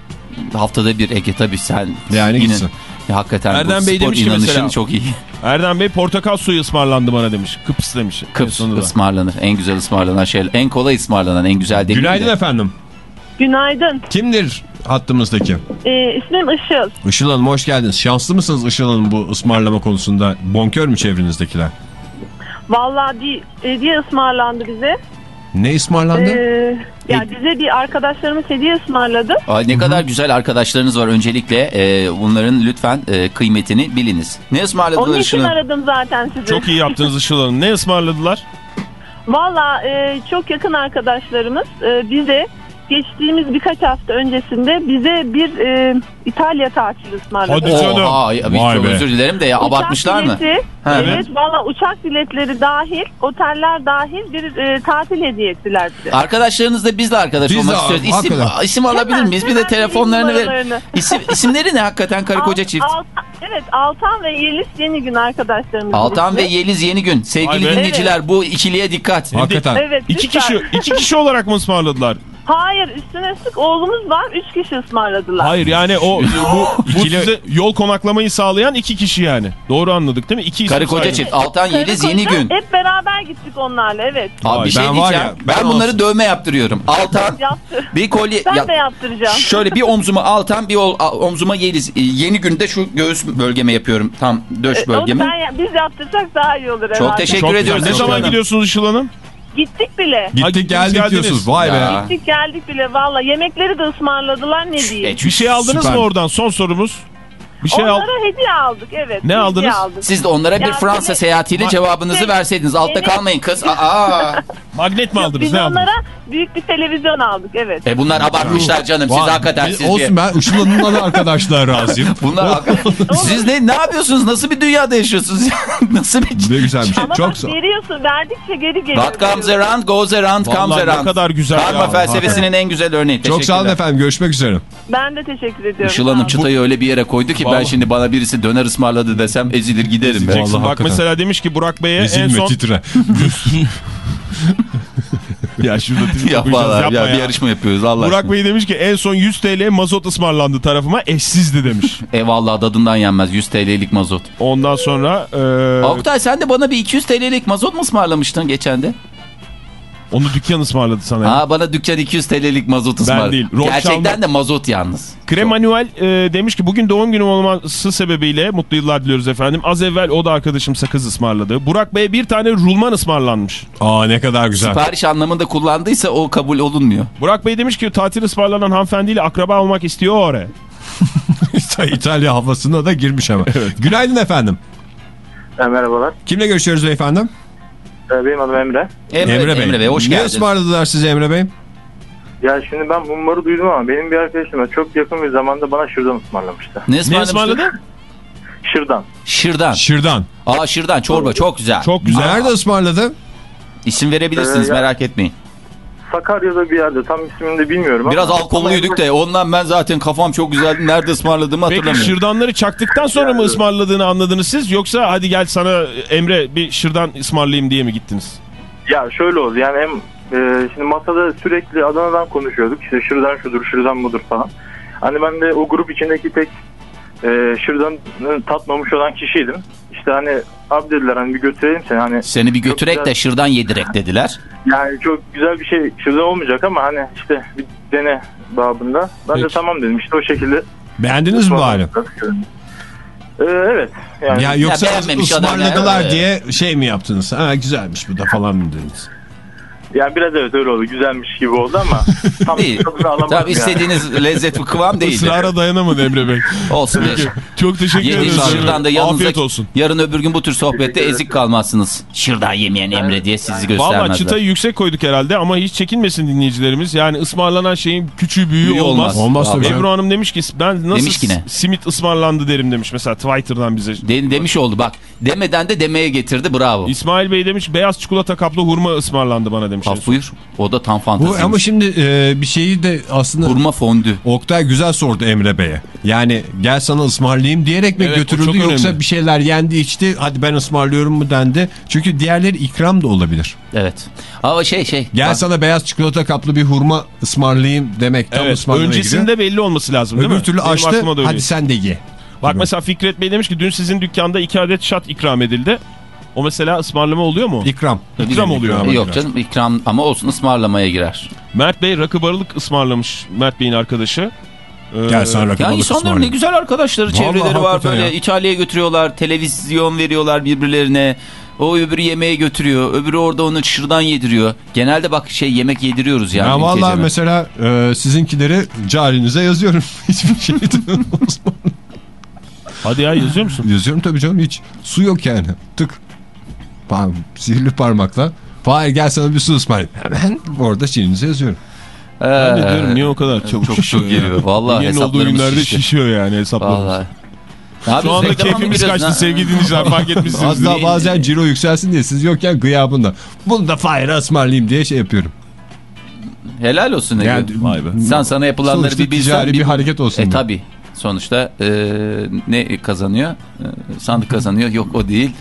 Haftada bir Ege tabii sen Yani yine- gitsin. Ya, hakikaten Erdem bu Bey spor demiş ki inanışın mesela- çok iyi. Erdem Bey portakal suyu ısmarlandı bana demiş. Kıps demiş. En Kıps sonunda. ısmarlanır. En güzel ısmarlanan şey. En kolay ısmarlanan en güzel değil Günaydın de. efendim. Günaydın. Kimdir hattımızdaki? Ee, ismim Işıl. Işıl Hanım hoş geldiniz. Şanslı mısınız Işıl Hanım bu ısmarlama konusunda? Bonkör mü çevrenizdekiler? Vallahi bir hediye ısmarlandı bize. Ne ısmarlandı? Ee, ya bize bir arkadaşlarımız hediye ısmarladı. Ay, ne kadar güzel arkadaşlarınız var öncelikle. e, bunların lütfen e, kıymetini biliniz. Ne Onun ısmarladılar için şunu? aradım zaten sizi. Çok iyi yaptınız Işıl Hanım. Ne ısmarladılar? Vallahi e, çok yakın arkadaşlarımız e, bize geçtiğimiz birkaç hafta öncesinde bize bir e, İtalya tatili ısmarladı. Hadi canım. Oha, ya, bir- Vay çok be. özür dilerim de ya Uçak abartmışlar mı? bileti, Ha, evet, evet. valla uçak biletleri dahil, oteller dahil bir e, tatil hediye ettiler bize. Arkadaşlarınızla biz de arkadaş Biz olmak de, istiyoruz. İsim, hakikaten. isim alabilir Hemen, miyiz? Bir de telefonlarını ver. İsim, isimleri ne hakikaten karı koca çift? Alt- evet Altan ve Yeliz Yeni Gün arkadaşlarımız. Altan ve. Yeliz Yenigün. Sevgili Vay be. dinleyiciler bu ikiliye dikkat. Hakikaten. Evet, İki kişi, iki kişi olarak mı ısmarladılar? Hayır üstüne üstlük oğlumuz var. Üç kişi ısmarladılar. Hayır yani o bu, bu İkili- size yol konaklamayı sağlayan iki kişi yani. Doğru anladık değil mi? İki Karı koca çift. Altan Yeliz koca yeni gün. Hep beraber gittik onlarla evet. Abi bir şey ben var diyeceğim. ya, ben, ben bunları olsun. dövme yaptırıyorum. Altan bir kolye... Ben ya- de yaptıracağım. Şöyle bir omzuma Altan bir ol- omzuma Yeliz. Yeni günde şu göğüs bölgeme yapıyorum. Tam döş E, Onu bölgeme. ben, ya- biz yaptırsak daha iyi olur Çok herhalde. teşekkür Çok ediyoruz. Ne zaman gidiyorsunuz Işıl Hanım? Gittik bile. Gittik gittiniz, geldik geldiniz. diyorsunuz. Vay be. Ya. Gittik geldik bile valla. Yemekleri de ısmarladılar ne diyeyim. Bir şey aldınız Süper. mı oradan? Son sorumuz. Bir şey Onlara al. hediye aldık evet. Ne aldınız? Aldık. Siz de onlara bir Ya, Fransa beni- seyahatiyle Ma- cevabınızı Beni- verseydiniz. Altta beni- kalmayın kız. Aa. Magnet mi aldınız? Biz Ne aldınız? onlara büyük bir televizyon aldık evet. E bunlar abartmışlar canım. Siz hakikaten siz Olsun bir... ben Işıl Hanım'la da arkadaşlar razıyım. Bunlar Siz ne ne yapıyorsunuz? Nasıl bir dünyada yaşıyorsunuz? ya? Nasıl bir... Ne güzel bir şey. Ama Çok bak sağ veriyorsun verdikçe geri geliyor. What comes around goes around comes Vallahi ne around. kadar güzel Karma ya. felsefesinin en güzel örneği. Çok sağ olun efendim. Görüşmek üzere. Ben de teşekkür ediyorum. Işıl Hanım çıtayı öyle bir yere koydu ki ben şimdi bana birisi döner ısmarladı desem ezilir giderim. Bak hakikaten. mesela demiş ki Burak Bey'e en son... titre. ya şurada Ya yapma ya, ya. bir yarışma yapıyoruz Allah Burak aşkına. Bey demiş ki en son 100 TL mazot ısmarlandı tarafıma eşsizdi demiş. Eyvallah dadından yenmez 100 TL'lik mazot. Ondan sonra e, Oktay sen de bana bir 200 TL'lik mazot mu ısmarlamıştın geçen de? Onu dükkan ısmarladı sana. ya. Ha bana dükkan 200 TL'lik mazot ısmarladı. değil, Rothschild'da- Gerçekten de mazot yalnız. Krem Manuel e, demiş ki bugün doğum günüm olması sebebiyle mutlu yıllar diliyoruz efendim. Az evvel o da arkadaşım sakız ısmarladı. Burak Bey'e bir tane rulman ısmarlanmış. Aa ne kadar güzel. Sipariş anlamında kullandıysa o kabul olunmuyor. Burak Bey demiş ki tatil ısmarlanan hanımefendiyle akraba olmak istiyor oraya. İtalya havasına da girmiş ama. Günaydın efendim. E, merhabalar. Kimle görüşüyoruz beyefendi? E, benim adım Emre. Emre, Emre Bey. hoş Ne geldiniz. ısmarladılar size Emre Bey? Ya şimdi ben bunları duydum ama benim bir arkadaşım da çok yakın bir zamanda bana şırdan ısmarlamıştı. Ne Ne ısmarladı? Şırdan. Şırdan. Şırdan. Aa şırdan çorba çok güzel. Çok güzel. Nerede ısmarladı? İsim verebilirsiniz Ee, ya- merak etmeyin. Sakarya'da bir yerde tam ismini de bilmiyorum Biraz ama. alkollüydük de ondan ben zaten kafam çok güzeldi. Nerede ısmarladığımı Peki hatırlamıyorum. şırdanları çaktıktan sonra mı ısmarladığını anladınız siz? Yoksa hadi gel sana Emre bir şırdan ısmarlayayım diye mi gittiniz? Ya şöyle oldu yani hem e, şimdi masada sürekli Adana'dan konuşuyorduk. İşte şırdan şudur şırdan budur falan. Hani ben de o grup içindeki tek e, şırdanı tatmamış olan kişiydim. İşte hani abi dediler hani bir götürelim seni hani Seni bir götürek Çok de güzel. şırdan yedirek dediler. yani çok güzel bir şey şırdan olmayacak ama hani işte bir dene babında. Ben de Peki. tamam dedim işte o şekilde. Beğendiniz mi bari? Ee, evet. Yani Ya yoksa Ya ısmarladılar diye şey mi yaptınız? Ha güzelmiş bu da falan mı dediniz? Yani biraz evet öyle oldu. Güzelmiş gibi oldu ama tam Değil. tadını alamadım Tabii yani. istediğiniz lezzet ve kıvam değildi. Israra dayanamadı Emre Bey. Olsun. Çok teşekkür ederiz. şırdan da yanınıza Afiyet olsun. yarın öbür gün bu tür sohbette ezik kalmazsınız. Şırdan yemeyen Emre diye sizi Valla göstermezler. çıtayı yüksek koyduk herhalde ama hiç çekinmesin dinleyicilerimiz. Yani ısmarlanan şeyin küçüğü büyüğü Büyüğü olmaz. olmaz. Olmaz. Ebru Hanım demiş ki ben nasıl Demiş ki ne? simit ısmarlandı derim demiş mesela Twitter'dan bize. De- demiş oldu bak. Demeden de demeye getirdi bravo. İsmail Bey demiş beyaz çikolata kaplı hurma ısmarlandı bana demiş. Af buyur. O da tam Bu fantaziymiş. ama şimdi e, bir şeyi de aslında Hurma fondü. Oktay güzel sordu Emre Bey'e. Yani gel sana ısmarlayayım diyerek mi Evet, götürüldü yoksa önemli. bir şeyler yendi içti hadi ben ısmarlıyorum mu dendi. Çünkü diğerleri ikram da olabilir. Evet. Ama şey şey. Gel bak, sana beyaz çikolata kaplı bir hurma ısmarlayayım demek tam Evet, ısmarlamaya öncesinde giriyor. belli olması lazım değil Öbür mi? türlü Benim açtı hadi sen de ye. Bak gibi. mesela Fikret Bey demiş ki dün sizin dükkanda iki adet şat ikram edildi. O mesela ısmarlama oluyor mu? İkram. İkram oluyor ama. Yok canım ikram ama olsun ısmarlamaya girer. Mert Bey rakı barılık ısmarlamış Mert Bey'in arkadaşı. Ee, Gel sen rakı Ya insanların ne güzel arkadaşları, Vallahi çevreleri var böyle ya. İtalya'ya götürüyorlar, televizyon veriyorlar birbirlerine. O öbürü yemeğe götürüyor, öbürü orada onu şırdan yediriyor. Genelde bak şey yemek yediriyoruz yani. Ya vallahi ülkeceme. mesela e, sizinkileri carinize yazıyorum. Hiçbir şey. Hadi ya yazıyor musun? Yazıyorum tabii canım hiç. Su yok yani. Tık. Sihirli parmakla. Fahir gel sana bir su ısmarlayayım. Hemen orada şiirinize yazıyorum. Ben de Ee, diyorum niye o kadar çabuk çok şişiyor çok ya? geliyor. Vallahi Yeni olduğu günlerde şişti. şişiyor yani hesaplarımız. Vallahi. Ya Şu anda keyfimiz kaçtı lan? sevgili dinleyiciler fark etmişsiniz. Hatta bazen ciro yükselsin diye siz yokken gıyabında. Bunu da Fahir'e ısmarlayayım diye şey yapıyorum. Helal olsun. Ege. Yani, Vay be. Sen sana yapılanları Sonuçta bir bilsen. ticari bir hareket olsun E tabi. Sonuçta e, ne kazanıyor? E, sandık kazanıyor. Yok o değil.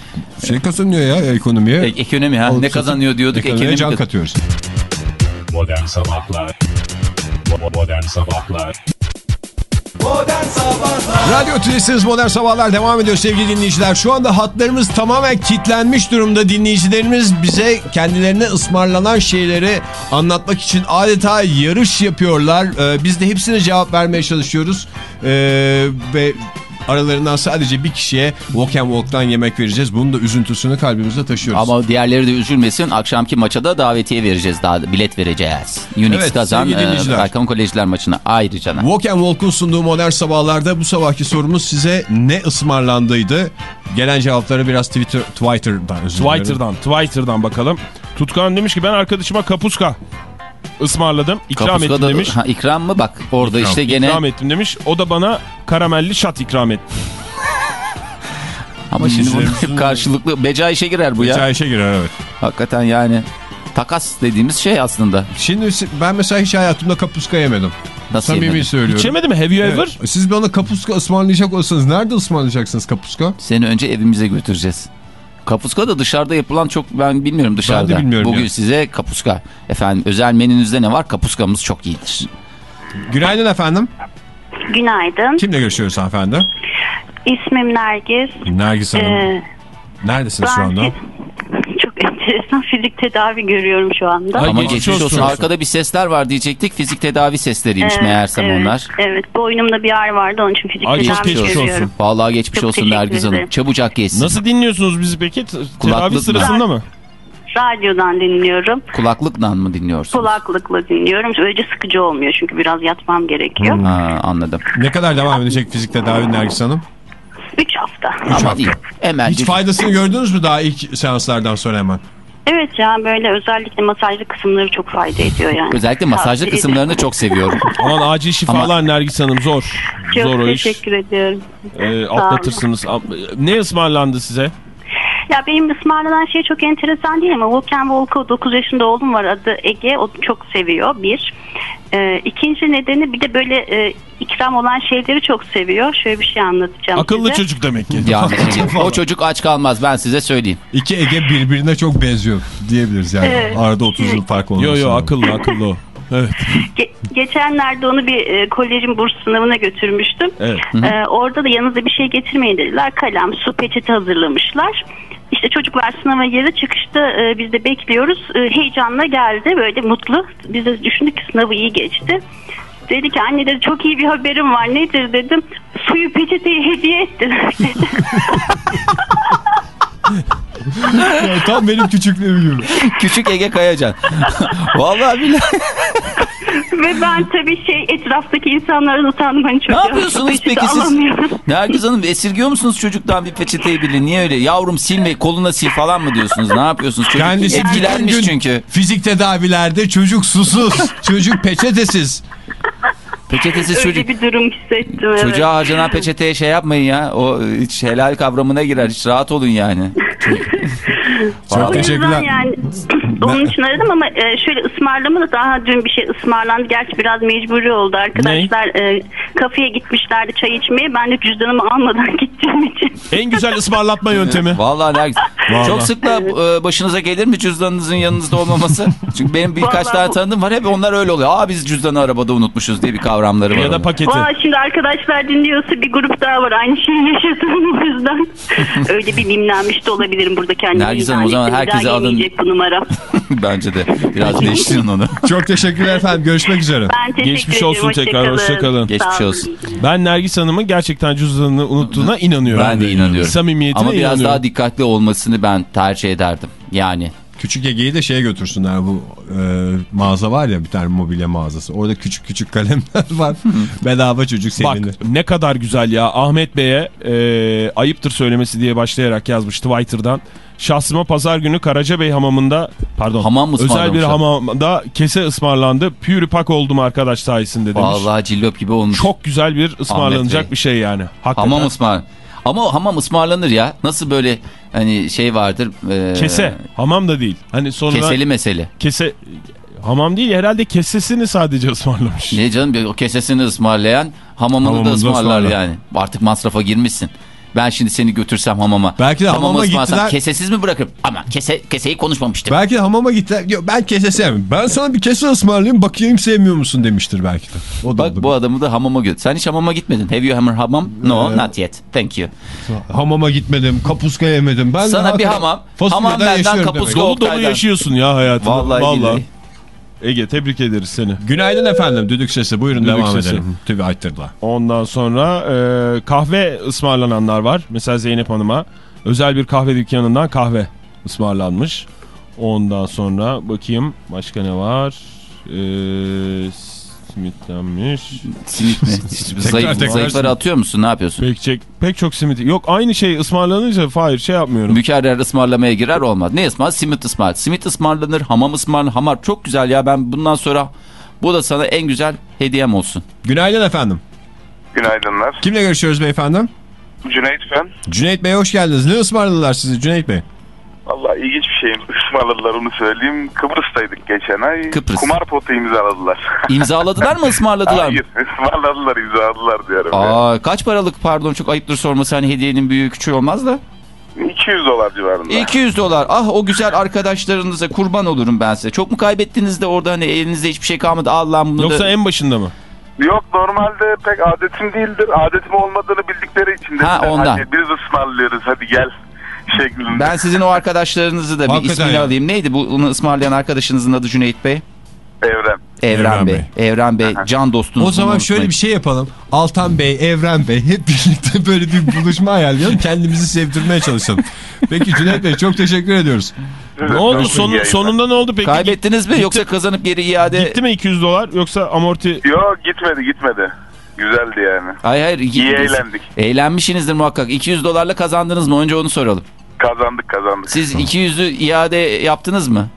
Şey kazanıyor ya ekonomiye. E, ekonomi ha. Alıp Ne kazanıyor diyorduk. Ekonomiye Ekonomi can katıyoruz. Modern Sabahlar Modern Sabahlar Radyo Tülesi'niz Modern Sabahlar devam ediyor sevgili dinleyiciler. Şu anda hatlarımız tamamen kilitlenmiş durumda. Dinleyicilerimiz bize kendilerine ısmarlanan şeyleri anlatmak için adeta yarış yapıyorlar. Ee, biz de hepsine cevap vermeye çalışıyoruz. Ee, ve aralarından sadece bir kişiye Walk and Walk'tan yemek vereceğiz. Bunun da üzüntüsünü kalbimizde taşıyoruz. Ama diğerleri de üzülmesin. Akşamki maça da davetiye vereceğiz. Daha bilet vereceğiz. Unix Evet, kazan e. Erkam Kolejler maçına ayrıca. Walk and Walk'un sunduğu modern sabahlarda bu sabahki sorumuz size ne ısmarlandıydı? Gelen cevapları biraz Twitter, Twitter'dan özür dilerim. Twitter'dan, Twitter'dan bakalım. Tutkan demiş ki ben arkadaşıma kapuska ısmarladım. İkram Kapuska ettim da- demiş. Ha, ikram mı? Bak orada işte gene. İkram ettim demiş. O da bana karamelli şat ikram etti. Ama şimdi bunun hep karşılıklı. Beca işe girer bu ya. Hikaye işe girer evet. Hakikaten yani. Takas dediğimiz şey aslında. Şimdi ben mesela hiç hayatımda kapuska yemedim. Nasıl Samimi yemedin? söylüyorum. İçemedi mi? Have you ever? Evet. Siz bana kapuska ısmarlayacak olsanız nerede ısmarlayacaksınız kapuska? Seni önce evimize götüreceğiz. Kapuska da dışarıda yapılan çok ben bilmiyorum dışarıda. Ben de bilmiyorum Bugün ya. size kapuska. Efendim özel menünüzde ne var? Kapuskamız çok iyidir. Günaydın efendim. Günaydın. Kimle görüşüyoruz hanımefendi? İsmim Nergis. Nergis Hanım. Ee, Neredesiniz şu ben anda? Enteresan fizik tedavi görüyorum şu anda. Ay, Ama geçmiş olsun. olsun. Arkada bir sesler var diyecektik. Fizik tedavi sesleriymiş Evet, meğersem evet, onlar. Evet boynumda bir ağrı vardı onun için fizik Ay, tedavi geçmiş görüyorum. olsun. Vallahi geçmiş Çok olsun Nergiz Hanım. Çabucak geçsin. Nasıl dinliyorsunuz bizi peki? T- Tedavi Kulaklık sırasında mı? Radyodan dinliyorum. Kulaklıkla mı dinliyorsun? Kulaklıkla dinliyorum. Öylece sıkıcı olmuyor çünkü biraz yatmam gerekiyor. Ha, anladım. Ne kadar devam edecek fizik tedavi Nergis Hanım? 3 hafta. Ama değil. Hemen Hiç faydasını gördünüz mü daha ilk seanslardan sonra hemen? Evet ya böyle özellikle masajlı kısımları çok fayda ediyor yani. Özellikle masajlı Tavsiye ederim. kısımlarını çok seviyorum. Aman acil şifalar Nergis Hanım zor. Çok zor o iş. teşekkür ediyorum. Ee, atlatırsınız. Ne ısmarlandı size? Ya benim ısmarlanan şey çok enteresan değil ama Walk and Walk'a 9 yaşında oğlum var adı Ege. O çok seviyor bir. Ee, ikinci nedeni bir de böyle e, ikram olan şeyleri çok seviyor. Şöyle bir şey anlatacağım Akıllı size. çocuk demek ki. Yani o çocuk aç kalmaz ben size söyleyeyim. İki Ege birbirine çok benziyor diyebiliriz yani. Evet. Arada 30 yıl fark olması. Yo yo akıllı akıllı o. Evet. Ge- geçenlerde onu bir e, kolejin burs sınavına götürmüştüm. Evet. Ee, orada da yanınızda bir şey getirmeyin dediler. Kalem, su, peçete hazırlamışlar. İşte çocuklar sınava girdi çıkışta e, biz de bekliyoruz. E, heyecanla geldi böyle mutlu. Biz de düşündük ki sınavı iyi geçti. Dedi ki anne dedi çok iyi bir haberim var nedir dedim. Suyu peçeteyi hediye ettiler dedi. Ya, tam benim küçüklüğüm gibi. Küçük Ege Kayacan. Vallahi billahi. Ve ben tabii şey etraftaki insanlardan utandım. Hani çocuğa Ne yapıyorsunuz peki siz? Nergiz Hanım esirgiyor musunuz çocuktan bir peçeteyi bile? Niye öyle? Yavrum silme koluna sil falan mı diyorsunuz? Ne yapıyorsunuz? Çocuk Kendisi etkilenmiş gün çünkü. Fizik tedavilerde çocuk susuz, çocuk peçetesiz. Peçetesiz Öyle çocuk. bir durum hissettim. evet. Çocuğa harcanan peçeteye şey yapmayın ya. O hiç helal kavramına girer. Hiç rahat olun yani. Çok O yüzden teşekkürler. yani onun için aradım ama e, şöyle ısmarlama da daha dün bir şey ısmarlandı. Gerçi biraz mecburi oldu arkadaşlar. E, kafeye gitmişlerdi çay içmeye. Ben de cüzdanımı almadan gittiğim için. En güzel ısmarlatma yöntemi. Vallahi. Vallahi. Çok sıkla e, başınıza gelir mi cüzdanınızın yanınızda olmaması? Çünkü benim birkaç Vallahi tane tanıdığım var. Hep onlar öyle oluyor. Aa biz cüzdanı arabada unutmuşuz diye bir kavramları var. Ya da paketi. Valla şimdi arkadaşlar dinliyorsa bir grup daha var. Aynı şeyi yaşadım o yüzden. Öyle bir mimlenmiş de olabilirim burada kendimi. Nergis Hanım, o zaman herkese alın. yemeyecek bu numara. Bence de. Biraz değiştirin onu. Çok teşekkürler efendim. Görüşmek üzere. Ben teşekkür Geçmiş ederim. olsun tekrar, hoşçakalın. Geçmiş olsun. Ben Nergis Hanım'ın gerçekten cüzdanını unuttuğuna inanıyorum. Ben de inanıyorum. Samimiyetine Ama biraz inanıyorum. daha dikkatli olmasını ben tercih ederdim. Yani Küçük Ege'yi de şeye götürsünler bu e, mağaza var ya bir tane mobilya mağazası. Orada küçük küçük kalemler var. Bedava çocuk Bak sevinir. ne kadar güzel ya Ahmet Bey'e e, ayıptır söylemesi diye başlayarak yazmış Twitter'dan. Şahsıma pazar günü Karacabey hamamında pardon Hamam özel bir hamamda kese ısmarlandı. Püripak oldum arkadaş sayesinde demiş. vallahi cillop gibi olmuş. Çok güzel bir ısmarlanacak bir şey yani. Hakikaten. Hamam ısmar. Ama o hamam ısmarlanır ya. Nasıl böyle hani şey vardır. e, Kese. Hamam da değil. Hani sonra Keseli mesele. kese hamam değil herhalde kesesini sadece ısmarlamış. Ne canım o kesesini ısmarlayan hamamını Hamamını da da ısmarlar ısmarlar. yani. Artık masrafa girmişsin. Ben şimdi seni götürsem hamama. Belki de hamama ısmarlasam gittiler. Kesesiz mi bırakırım? Ama kese, keseyi konuşmamıştık. Belki de hamama gittiler. Yok, ben kese sevmem. Ben sana bir kese ısmarlayayım bakayım sevmiyor musun demiştir belki de. O da Bak olabilir. bu adamı da hamama götür. Sen hiç hamama gitmedin. Have you hammer hamam? No, not yet. Thank you. Hamama gitmedim, kapuska yemedim. Ben Sana bir hamam, hamam benden, kapuska demek. Dolu dolu yaşıyorsun ya hayatını. Vallahi, billahi. Ege tebrik ederiz seni. Günaydın efendim. Düdük sesi. Buyurun Düdük devam sesi. edelim. Twitter'da. Ondan sonra e, kahve ısmarlananlar var. Mesela Zeynep Hanım'a özel bir kahve dükkanından kahve ısmarlanmış. Ondan sonra bakayım başka ne var? E, simitlenmiş. Simit mi? Zayıf, tekrar zayıfları simit. atıyor musun? Ne yapıyorsun? Pek, çek, pek çok simit. Yok aynı şey ısmarlanınca Fahir şey yapmıyorum. Mükerrer ısmarlamaya girer olmaz. Ne ısmar? Simit ısmar. Simit ısmarlanır, hamam ısmarlanır. Hamar çok güzel ya. Ben bundan sonra bu da sana en güzel hediyem olsun. Günaydın efendim. Günaydınlar. Kimle görüşüyoruz beyefendi? Cüneyt ben. Cüneyt Bey hoş geldiniz. Ne ısmarladılar sizi Cüneyt Bey? Valla ilginç bir şeyim. Ismarladılar onu söyleyeyim. Kıbrıs'taydık geçen ay. Kıbrıs. Kumar potu imzaladılar. İmzaladılar mı ısmarladılar mı? Hayır ısmarladılar imzaladılar diyorum. Aa, kaç paralık pardon çok ayıptır sorması hani hediyenin büyüğü küçüğü olmaz da. 200 dolar civarında. 200 dolar. Ah o güzel arkadaşlarınıza kurban olurum ben size. Çok mu kaybettiniz de orada hani elinizde hiçbir şey kalmadı. Allah'ım bunu Yoksa da... en başında mı? Yok normalde pek adetim değildir. Adetim olmadığını bildikleri için de. Ha, ondan. Hani biz ısmarlıyoruz hadi gel şeklinde. Ben sizin o arkadaşlarınızı da bir Hakikaten ismini ya. alayım. Neydi bu bunu ısmarlayan arkadaşınızın adı Cüneyt Bey? Evren. Evren, Evren Bey. Evren Bey can dostunuz. O zaman bunu şöyle unutmayın. bir şey yapalım. Altan Bey, Evren Bey hep birlikte böyle bir buluşma ayarlayalım. Kendimizi sevdirmeye çalışalım. Peki Cüneyt Bey çok teşekkür ediyoruz. Ne oldu? Yayınlar. sonunda ne oldu peki? Kaybettiniz mi yoksa kazanıp geri iade... Gitti mi 200 dolar yoksa amorti? Yok gitmedi gitmedi. Güzeldi yani. Hayır hayır. İyi eğlendik. Eğlenmişsinizdir muhakkak. 200 dolarla kazandınız mı? Önce onu soralım. Kazandık kazandık. Siz 200'ü iade yaptınız mı?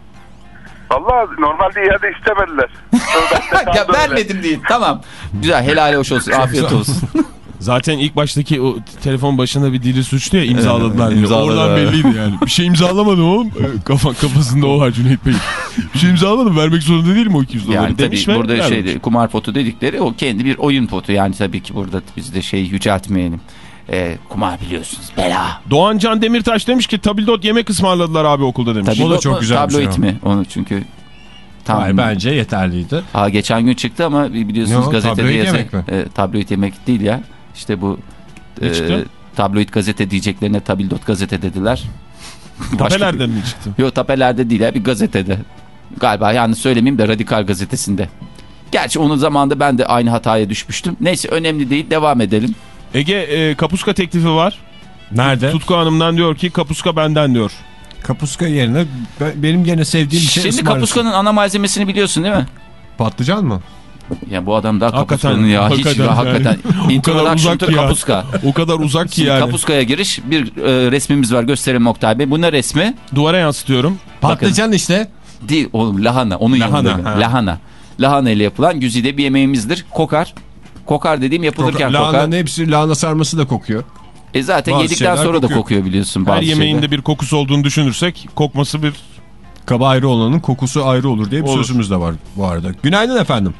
Valla normalde iade istemediler. Ya vermedim değil. Tamam. Güzel helal hoş olsun. Afiyet olsun. Zaten ilk baştaki o telefon başında bir dili suçlu ya imzaladılar. İmzaladılar. Oradan belliydi yani. Bir şey imzalamadım oğlum. Ee, Kafa, kafasında o var Cüneyt Bey. Bir şey imzalamadım. Vermek zorunda değilim o 200 doları Yani demiş tabii ve burada şeyde kumar potu dedikleri o kendi bir oyun potu. Yani tabii ki burada biz de şey yüceltmeyelim. Ee, kumar biliyorsunuz bela. Doğan Can Demirtaş demiş ki tabildot yemek ısmarladılar abi okulda demiş. Tabii O da çok güzel bir Tabloid şey mi? Onu çünkü tam Hayır bence yeterliydi. Aa, geçen gün çıktı ama biliyorsunuz Ne o, gazetede tabloid yazı- yemek mi? E, tabloid yemek değil ya. İşte bu Ne e, çıktı? tabloid gazete diyeceklerine tabildot gazete dediler. Tapelerden mi çıktı? Yok tapelerde değil ya bir gazetede. Galiba yani söylemeyeyim de Radikal gazetesinde. Gerçi onun zamanında ben de aynı hataya düşmüştüm. Neyse önemli değil devam edelim. Ege e, kapuska teklifi var. Nerede? Tutku Hanım'dan diyor ki kapuska benden diyor. Kapuska yerine be- benim gene sevdiğim şey Şimdi kapuskanın ana malzemesini biliyorsun değil mi? Patlıcan mı? Ya bu adam daha Hakikaten, kapuskanın ya hiç hakikaten ya, yani. hakikaten. O kadar uzak ki ya. kapuska. O kadar uzak ki yani. kapuskaya giriş bir e, resmimiz var gösterelim Oktay Bey. Bu ne resmi? Duvara yansıtıyorum. Patlıcan işte. Değil oğlum lahana. Onun Lahana, yanında. ha. Lahana. Lahana ile yapılan güzide bir yemeğimizdir. Kokar. Kokar dediğim yapılırken kokar. Lahananın hepsi lahana sarması da kokuyor. E zaten Bazı yedikten sonra da kokuyor. kokuyor biliyorsun Her yemeğinde şeyler. bir kokusu olduğunu düşünürsek kokması bir Kaba ayrı olanın kokusu ayrı olur diye bir Olur. sözümüz de var bu arada. Günaydın efendim.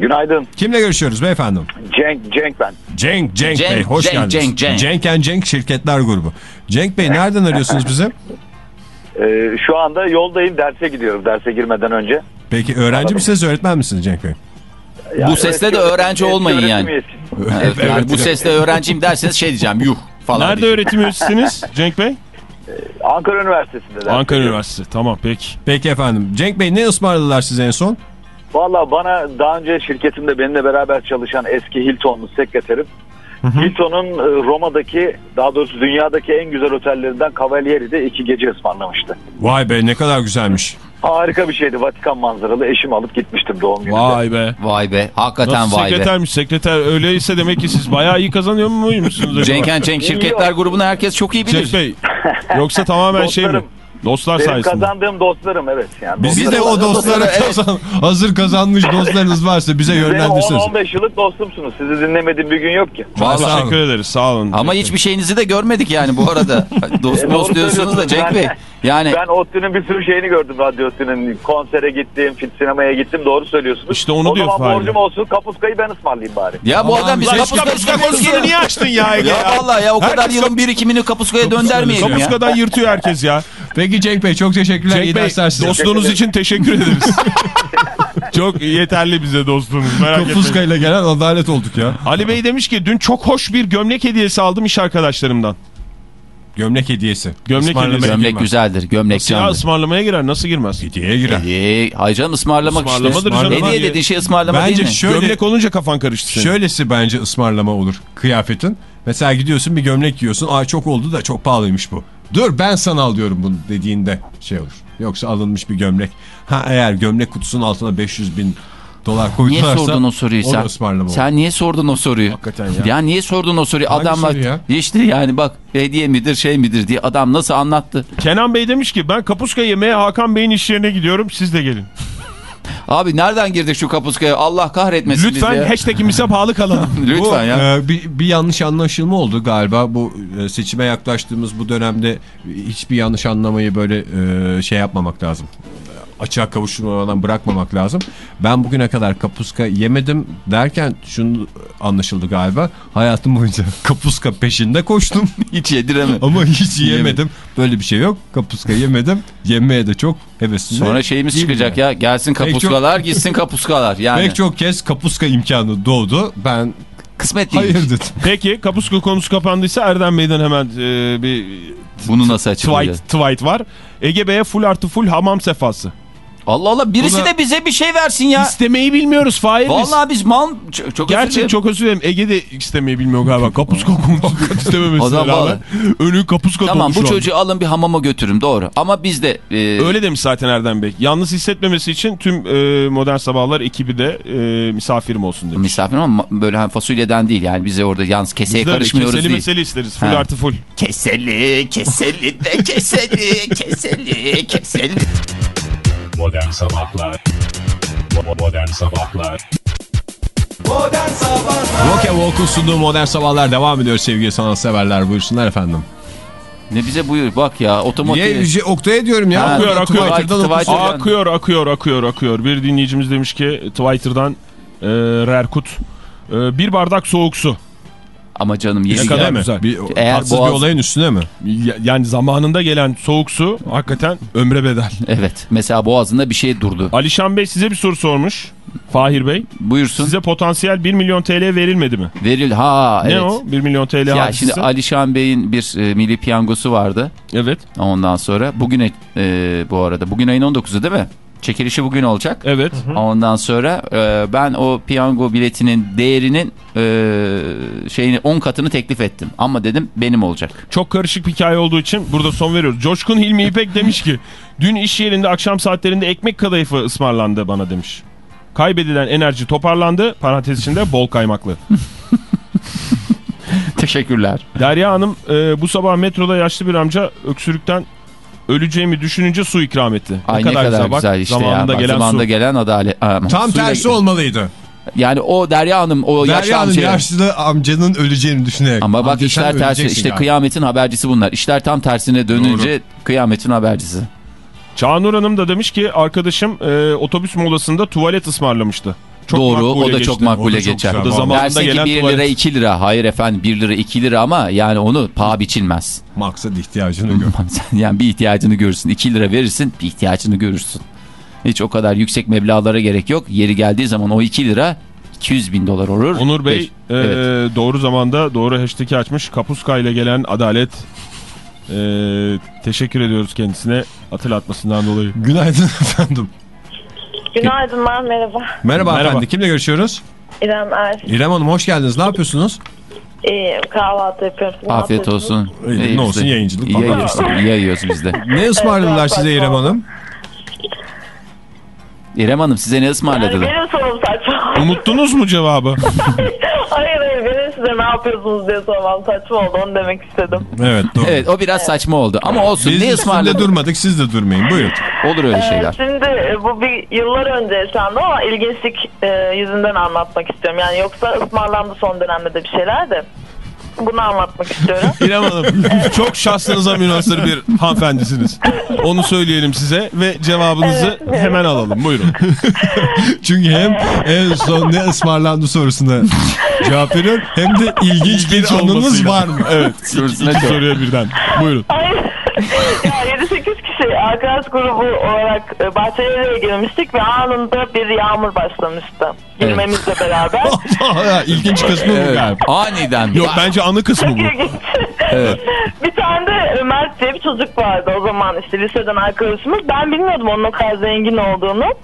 Günaydın. Kimle görüşüyoruz beyefendi? Cenk, Cenk ben. Cenk, Cenk, Cenk, Bey hoş Cenk, geldiniz. Cenk, Cenk. Cenk and Cenk şirketler grubu. Cenk Bey nereden arıyorsunuz bize? Ee, şu anda yoldayım derse gidiyorum derse girmeden önce. Peki öğrenci misiniz öğretmen misiniz Cenk Bey? Bu sesle de öğrenci olmayın yani. evet, yani bu sesle öğrenciyim derseniz şey diyeceğim yuh falan. Nerede diyeceğim. öğretim üyesisiniz Cenk Bey? Ankara Üniversitesi'nde Ankara. Üniversitesi. Tamam peki. Peki efendim. Cenk Bey ne ısmarladılar size en son? Valla bana daha önce şirketimde benimle beraber çalışan eski Hilton'lu sekreterim. Hilton'un e, Roma'daki daha doğrusu dünyadaki en güzel otellerinden Cavalieri'de iki gece ısmarlamıştı. Vay be ne kadar güzelmiş. Harika bir şeydi. Vatikan manzaralı. Eşimi alıp gitmiştim doğum gününde. Vay be. Vay be hakikaten Nasıl vay be. sekretermiş sekreter öyleyse demek ki siz bayağı iyi kazanıyor muymuşsunuz? Cenk Cenk şirketler grubunu herkes çok iyi bilir. Cenk Bey yoksa tamamen şey mi? Dostlar Benim sayesinde. kazandığım dostlarım evet. Yani Biz de o var. dostlara kazan, hazır kazanmış dostlarınız varsa bize yönlendirseniz. 10-15 yıllık dostumsunuz. Sizi dinlemediğim bir gün yok ki. Vallahi Teşekkür sağ olun. ederiz sağ olun. Ama hiçbir şeyinizi de görmedik yani bu arada. dost E, dost diyorsunuz da. Cenk Bey. Yani Ben ODTÜ'nün bir sürü şeyini gördüm Radyo ODTÜ'nün. Konsere gittim, film sinemaya gittim. Doğru söylüyorsunuz. İşte onu o diyor zaman Fahri. borcum olsun. Kapuskayı ben ısmarlayayım bari. ya bu adam sen kapuska konusunu niye açtın ya Ege Ya ya? vallahi ya o kadar yılın birikimini kapuskaya döndermeyelim ya. Kapuskadan yırtıyor herkes ya. Peki Cenk Bey çok teşekkürler. Cenk İyi Bey dersler size. dostluğunuz için teşekkür ederiz. çok yeterli bize dostluğunuz merak etmeyin. Kapuskayla gelen adalet olduk ya. Ali Bey demiş ki dün çok hoş bir gömlek hediyesi aldım iş arkadaşlarımdan. Gömlek hediyesi. Gömlek Ismarlamaya hediyesi. Gömlek girmez. güzeldir. Gömlek Ya candır. ısmarlamaya girer nasıl girmez? Hediyeye girer. Hediye, hayır canım ısmarlamak işte. Ismarlamadır canım. Hediye dediğin şey ısmarlama Bence değil mi? şöyle, Gömlek olunca kafan karıştı senin. şöylesi bence ısmarlama olur kıyafetin. Mesela gidiyorsun bir gömlek giyiyorsun. Ay çok oldu da çok pahalıymış bu. Dur ben sana alıyorum bunu dediğinde şey olur. Yoksa alınmış bir gömlek. Ha eğer gömlek kutusunun altına 500 bin dolar Niye koydularsa sordun o soruyu o sen? olur. Sen niye sordun o soruyu? Hakikaten ya. Ya niye sordun o soruyu? Hangi adam bak soru ya? işte yani bak hediye midir şey midir diye adam nasıl anlattı. Kenan Bey demiş ki ben kapuska yemeye Hakan Bey'in iş yerine gidiyorum siz de gelin. Abi nereden girdik şu kapuskaya? Allah kahretmesin bizi Lütfen ya. hashtagimize pahalı kalalım. Lütfen Bu, ya. e, bir, bir yanlış anlaşılma oldu galiba. Bu e, seçime yaklaştığımız bu dönemde hiçbir yanlış anlamayı böyle e, şey yapmamak lazım. Açığa kavuşturmadan bırakmamak lazım. Ben bugüne kadar kapuska yemedim derken şunu anlaşıldı galiba. Hayatım boyunca kapuska peşinde koştum Hiç yediremem. ama hiç yemedim. Böyle bir şey yok. Kapuska yemedim. Yemeye de çok hevesli. Sonra şeyimiz çıkacak ya. Gelsin kapuskalar gitsin kapuskalar. Yani Pek çok kez kapuska imkanı doğdu. Ben kısmet değil. hayır dedim. Peki kapuska konusu kapandıysa Erdem Bey'den hemen e, bir Bunu nasıl açıklayacağız? tweet, tweet var. Ege Bey'e full artı full hamam sefası. Allah Allah birisi Buna- de bize bir şey versin ya. İstemeyi bilmiyoruz Fahir biz. Vallahi biz mal çok, çok özür Gerçi dilerim. çok özür dilerim. Ege de istemeyi bilmiyor galiba. Kapuska istememesine rağmen. Önü kapuska Tamam bu çocuğu alın bir hamama götürün doğru. Ama biz de e, Öyle demiş zaten Erdem Bey. Yalnız hissetmemesi için tüm e, Modern Sabahlar ekibi de e, misafirim olsun demiş. misafir ama böyle hani fasulyeden değil yani bize orada yalnız keseye Biz de öyle karışmıyoruz keseli değil. meseli isteriz. Full Ha. artı full. Keseli, keseli de keseli, keseli, keseli. Modern Sabahlar Bo- Modern Sabahlar Rock and Walk'un sunduğu modern sabahlar devam ediyor sevgili sanatseverler. Buyursunlar efendim. Ne bize buyur bak ya otomotiv. Niye J- Oktay'a diyorum ya. Ha, Akıyor, akıyor. Twitter'dan Twitter- okusun. Twitter- Akıyor akıyor akıyor akıyor. Bir dinleyicimiz demiş ki Twitter'dan e, Rerkut e, bir bardak soğuk su. Ama canım yeri Ne kadar gel- güzel. Bir, Eğer tatsız boğaz- bir olayın üstüne mi? Ya- Yani zamanında gelen soğuk su hakikaten ömre bedel. Evet mesela boğazında bir şey durdu. Alişan Bey size bir soru sormuş. Fahir Bey. Buyursun. Size potansiyel 1 milyon TL verilmedi mi? Veril ha Ne evet. o? 1 milyon TL Ya hadisesi. şimdi Alişan Bey'in bir e, milli piyangosu vardı. Evet. Ondan sonra bugüne e, bu arada bugün ayın 19'u değil mi? Çekilişi bugün olacak. Evet. Ondan sonra e, ben o piyango biletinin değerinin e, şeyini 10 katını teklif ettim. Ama dedim benim olacak. Çok karışık bir hikaye olduğu için burada son veriyoruz. Coşkun Hilmi İpek demiş ki dün iş yerinde akşam saatlerinde ekmek kadayıfı ısmarlandı bana demiş. Kaybedilen enerji toparlandı. Parantez içinde bol kaymaklı. Teşekkürler. Derya Hanım e, bu sabah metroda yaşlı bir amca öksürükten öleceğimi düşününce su ikram etti. Ay ne kadar, bak, güzel işte ya. zamanında Bak, gelen zamanında su. gelen adalet. Tam suyla- tersi olmalıydı. Yani o Derya Hanım o yaşlı Derya'nın amcaya. yaşlı amcanın öleceğini düşünerek. Ama bak Amca işler tersi. İşte galiba. kıyametin habercisi bunlar. İşler tam tersine dönünce kıyametin habercisi. Çağnur Hanım da demiş ki arkadaşım e, otobüs molasında tuvalet ısmarlamıştı. Çok Doğru o da geçti. çok makbule çok geçer. güzel. O da Dersin ki gelen 1 tuvalet. lira 2 lira. Hayır efendim 1 lira 2 lira ama yani onu paha biçilmez. Maksat ihtiyacını gör. Yani bir ihtiyacını görürsün. 2 lira verirsin bir ihtiyacını görürsün. Hiç o kadar yüksek meblağlara gerek yok. Yeri geldiği zaman o 2 lira 200 bin dolar olur. Onur Bey Beş- e, Evet. doğru zamanda doğru hashtag'i açmış. Kapuska ile gelen adalet. E, teşekkür ediyoruz kendisine hatırlatmasından dolayı. Günaydın efendim. Günaydın ben merhaba. Merhaba, Merhaba. efendim. Kimle görüşüyoruz? İrem Er. İrem Hanım hoş geldiniz. Ne yapıyorsunuz? İyi kahvaltı yapıyorum. Ne Afiyet olsun. İyi, ne olsun, yayıncılık İyi yayıyoruz, iyi yayıyoruz biz de. Ne ısmarladılar Evet, size İrem. Hanım? İrem Hanım size ne Yani ısmarladılar? benim sorum saçma. Unuttunuz mu cevabı? size ne yapıyorsunuz diye sormam saçma oldu onu demek istedim. Evet doğru. Evet o biraz saçma oldu ama olsun Biz ne üstünde ısmarladın? durmadık siz de durmayın buyurun. Olur öyle Ee, şeyler. şimdi e, bu bir yıllar önce yaşandı ama ilginçlik e, yüzünden anlatmak istiyorum. Yani yoksa ısmarlandı son dönemde de bir şeyler de. Bunu anlatmak istiyorum. İrem Hanım çok şahsınıza münasır bir hanımefendisiniz. Onu söyleyelim size ve cevabınızı hemen alalım. Buyurun. Çünkü hem en son ne ısmarlandı sorusuna cevap veriyor hem de ilginç bir anınız var mı? Evet. İki cevap. soruya birden. Buyurun. Hayır. ya 7-8 kişi arkadaş grubu olarak e, bahçelere girmiştik ve anında bir yağmur başlamıştı. Girmemizle beraber. İlginç kısmı bu galiba. Aniden. Yok bence anı kısmı bu. Evet. bir tane de Mert diye bir çocuk vardı o zaman işte liseden arkadaşımız. Ben bilmiyordum onun o kadar zengin olduğunu.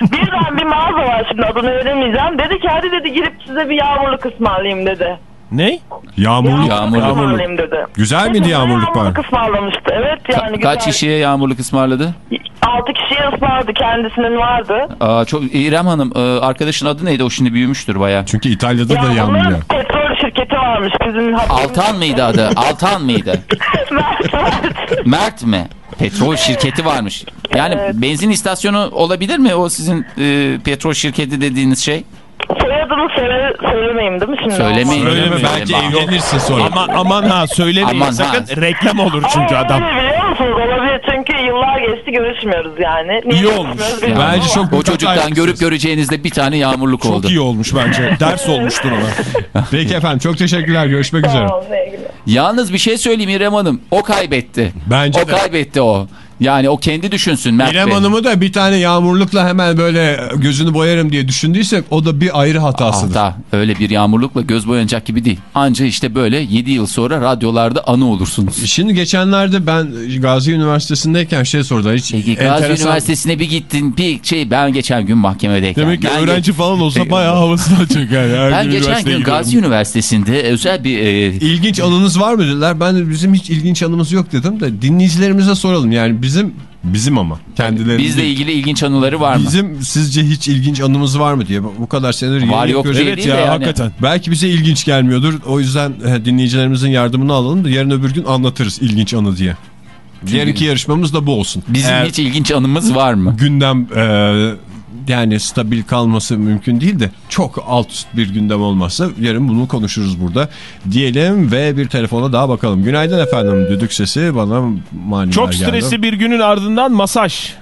Birden bir mağaza var şimdi adını veremeyeceğim. Dedi ki hadi dedi girip size bir yağmurluk ısmarlayayım dedi. Ne? Yağmurluk. Yağmurluk. ısmarlayayım dedi. Güzel miydi yağmurluk var? Yağmurluk ısmarlamıştı evet yani Ka- kaç güzel. kişiye yağmurluk ısmarladı? 6 kişiye ısmarladı kendisinin vardı. Aa, çok İrem Hanım e, arkadaşın adı neydi? O şimdi büyümüştür baya. Çünkü İtalya'da Ya da yağmur yağıyor. petrol şirketi varmış bizim Altan mıydı adı? Altan mıydı? Mert, Mert. Mert mi? Petrol şirketi varmış. Yani benzin istasyonu olabilir mi o sizin e, petrol şirketi dediğiniz şey? Soyadını söyle, söylemeyeyim değil mi şimdi? Söylemeyin. Söyleme Söyleme. belki Bak. evlenirsin sonra. Aman, aman ha söylemeyin Aman sakın ha. reklam olur çünkü Ama adam. öyle biliyor musunuz? Olabilir çünkü yıllar geçti görüşmüyoruz yani. Niye İyi olmuş. görüşmüyoruz bilmiyorum Bence ama- çok O çocuktan görüp göreceğinizde bir tane yağmurluk oldu. Çok iyi olmuş bence. Ders olmuştur ona. Peki efendim çok teşekkürler görüşmek üzere. Tamam, sevgili. Yalnız bir şey söyleyeyim İrem Hanım. O kaybetti. Bence o de. kaybetti o. Yani o kendi düşünsün Mert İrem Bey. Hanım'ı da bir tane yağmurlukla hemen böyle gözünü boyarım diye düşündüysek o da bir ayrı hatasıdır. Hata. Öyle bir yağmurlukla göz boyanacak gibi değil. Anca işte böyle 7 yıl sonra radyolarda anı olursunuz. Şimdi geçenlerde ben Gazi Üniversitesi'ndeyken şey sordular. Hiç Peki Gazi enteresan... Üniversitesi'ne bir gittin bir şey ben geçen gün mahkemedeyken. Demek ki ben öğrenci falan olsa bayağı havasını açacak yani. Ben geçen gün. Gazi Üniversitesi'nde özel bir e, İlginç anınız var mı dediler. Ben de bizim hiç ilginç anımız yok dedim de dinleyicilerimize soralım. Yani bizim bizim ama kendileri bizle ilgili ilginç anıları var mı? Bizim sizce hiç ilginç anımız var mı diye bu kadar senedir Var yok diye Evet ya yani. hakikaten. Belki bize ilginç gelmiyordur. O yüzden dinleyicilerimizin yardımını alalım da yarın öbür gün anlatırız ilginç anı diye. Yarınki yarışmamız da bu olsun. Bizim Eğer- hiç ilginç anımız var mı? Gündem e, yani stabil kalması mümkün değil de çok alt üst bir gündem olmazsa yarın bunu konuşuruz burada diyelim ve bir telefona daha bakalım. Günaydın efendim düdük sesi bana maniler Çok geldi. stresli bir günün ardından masaj.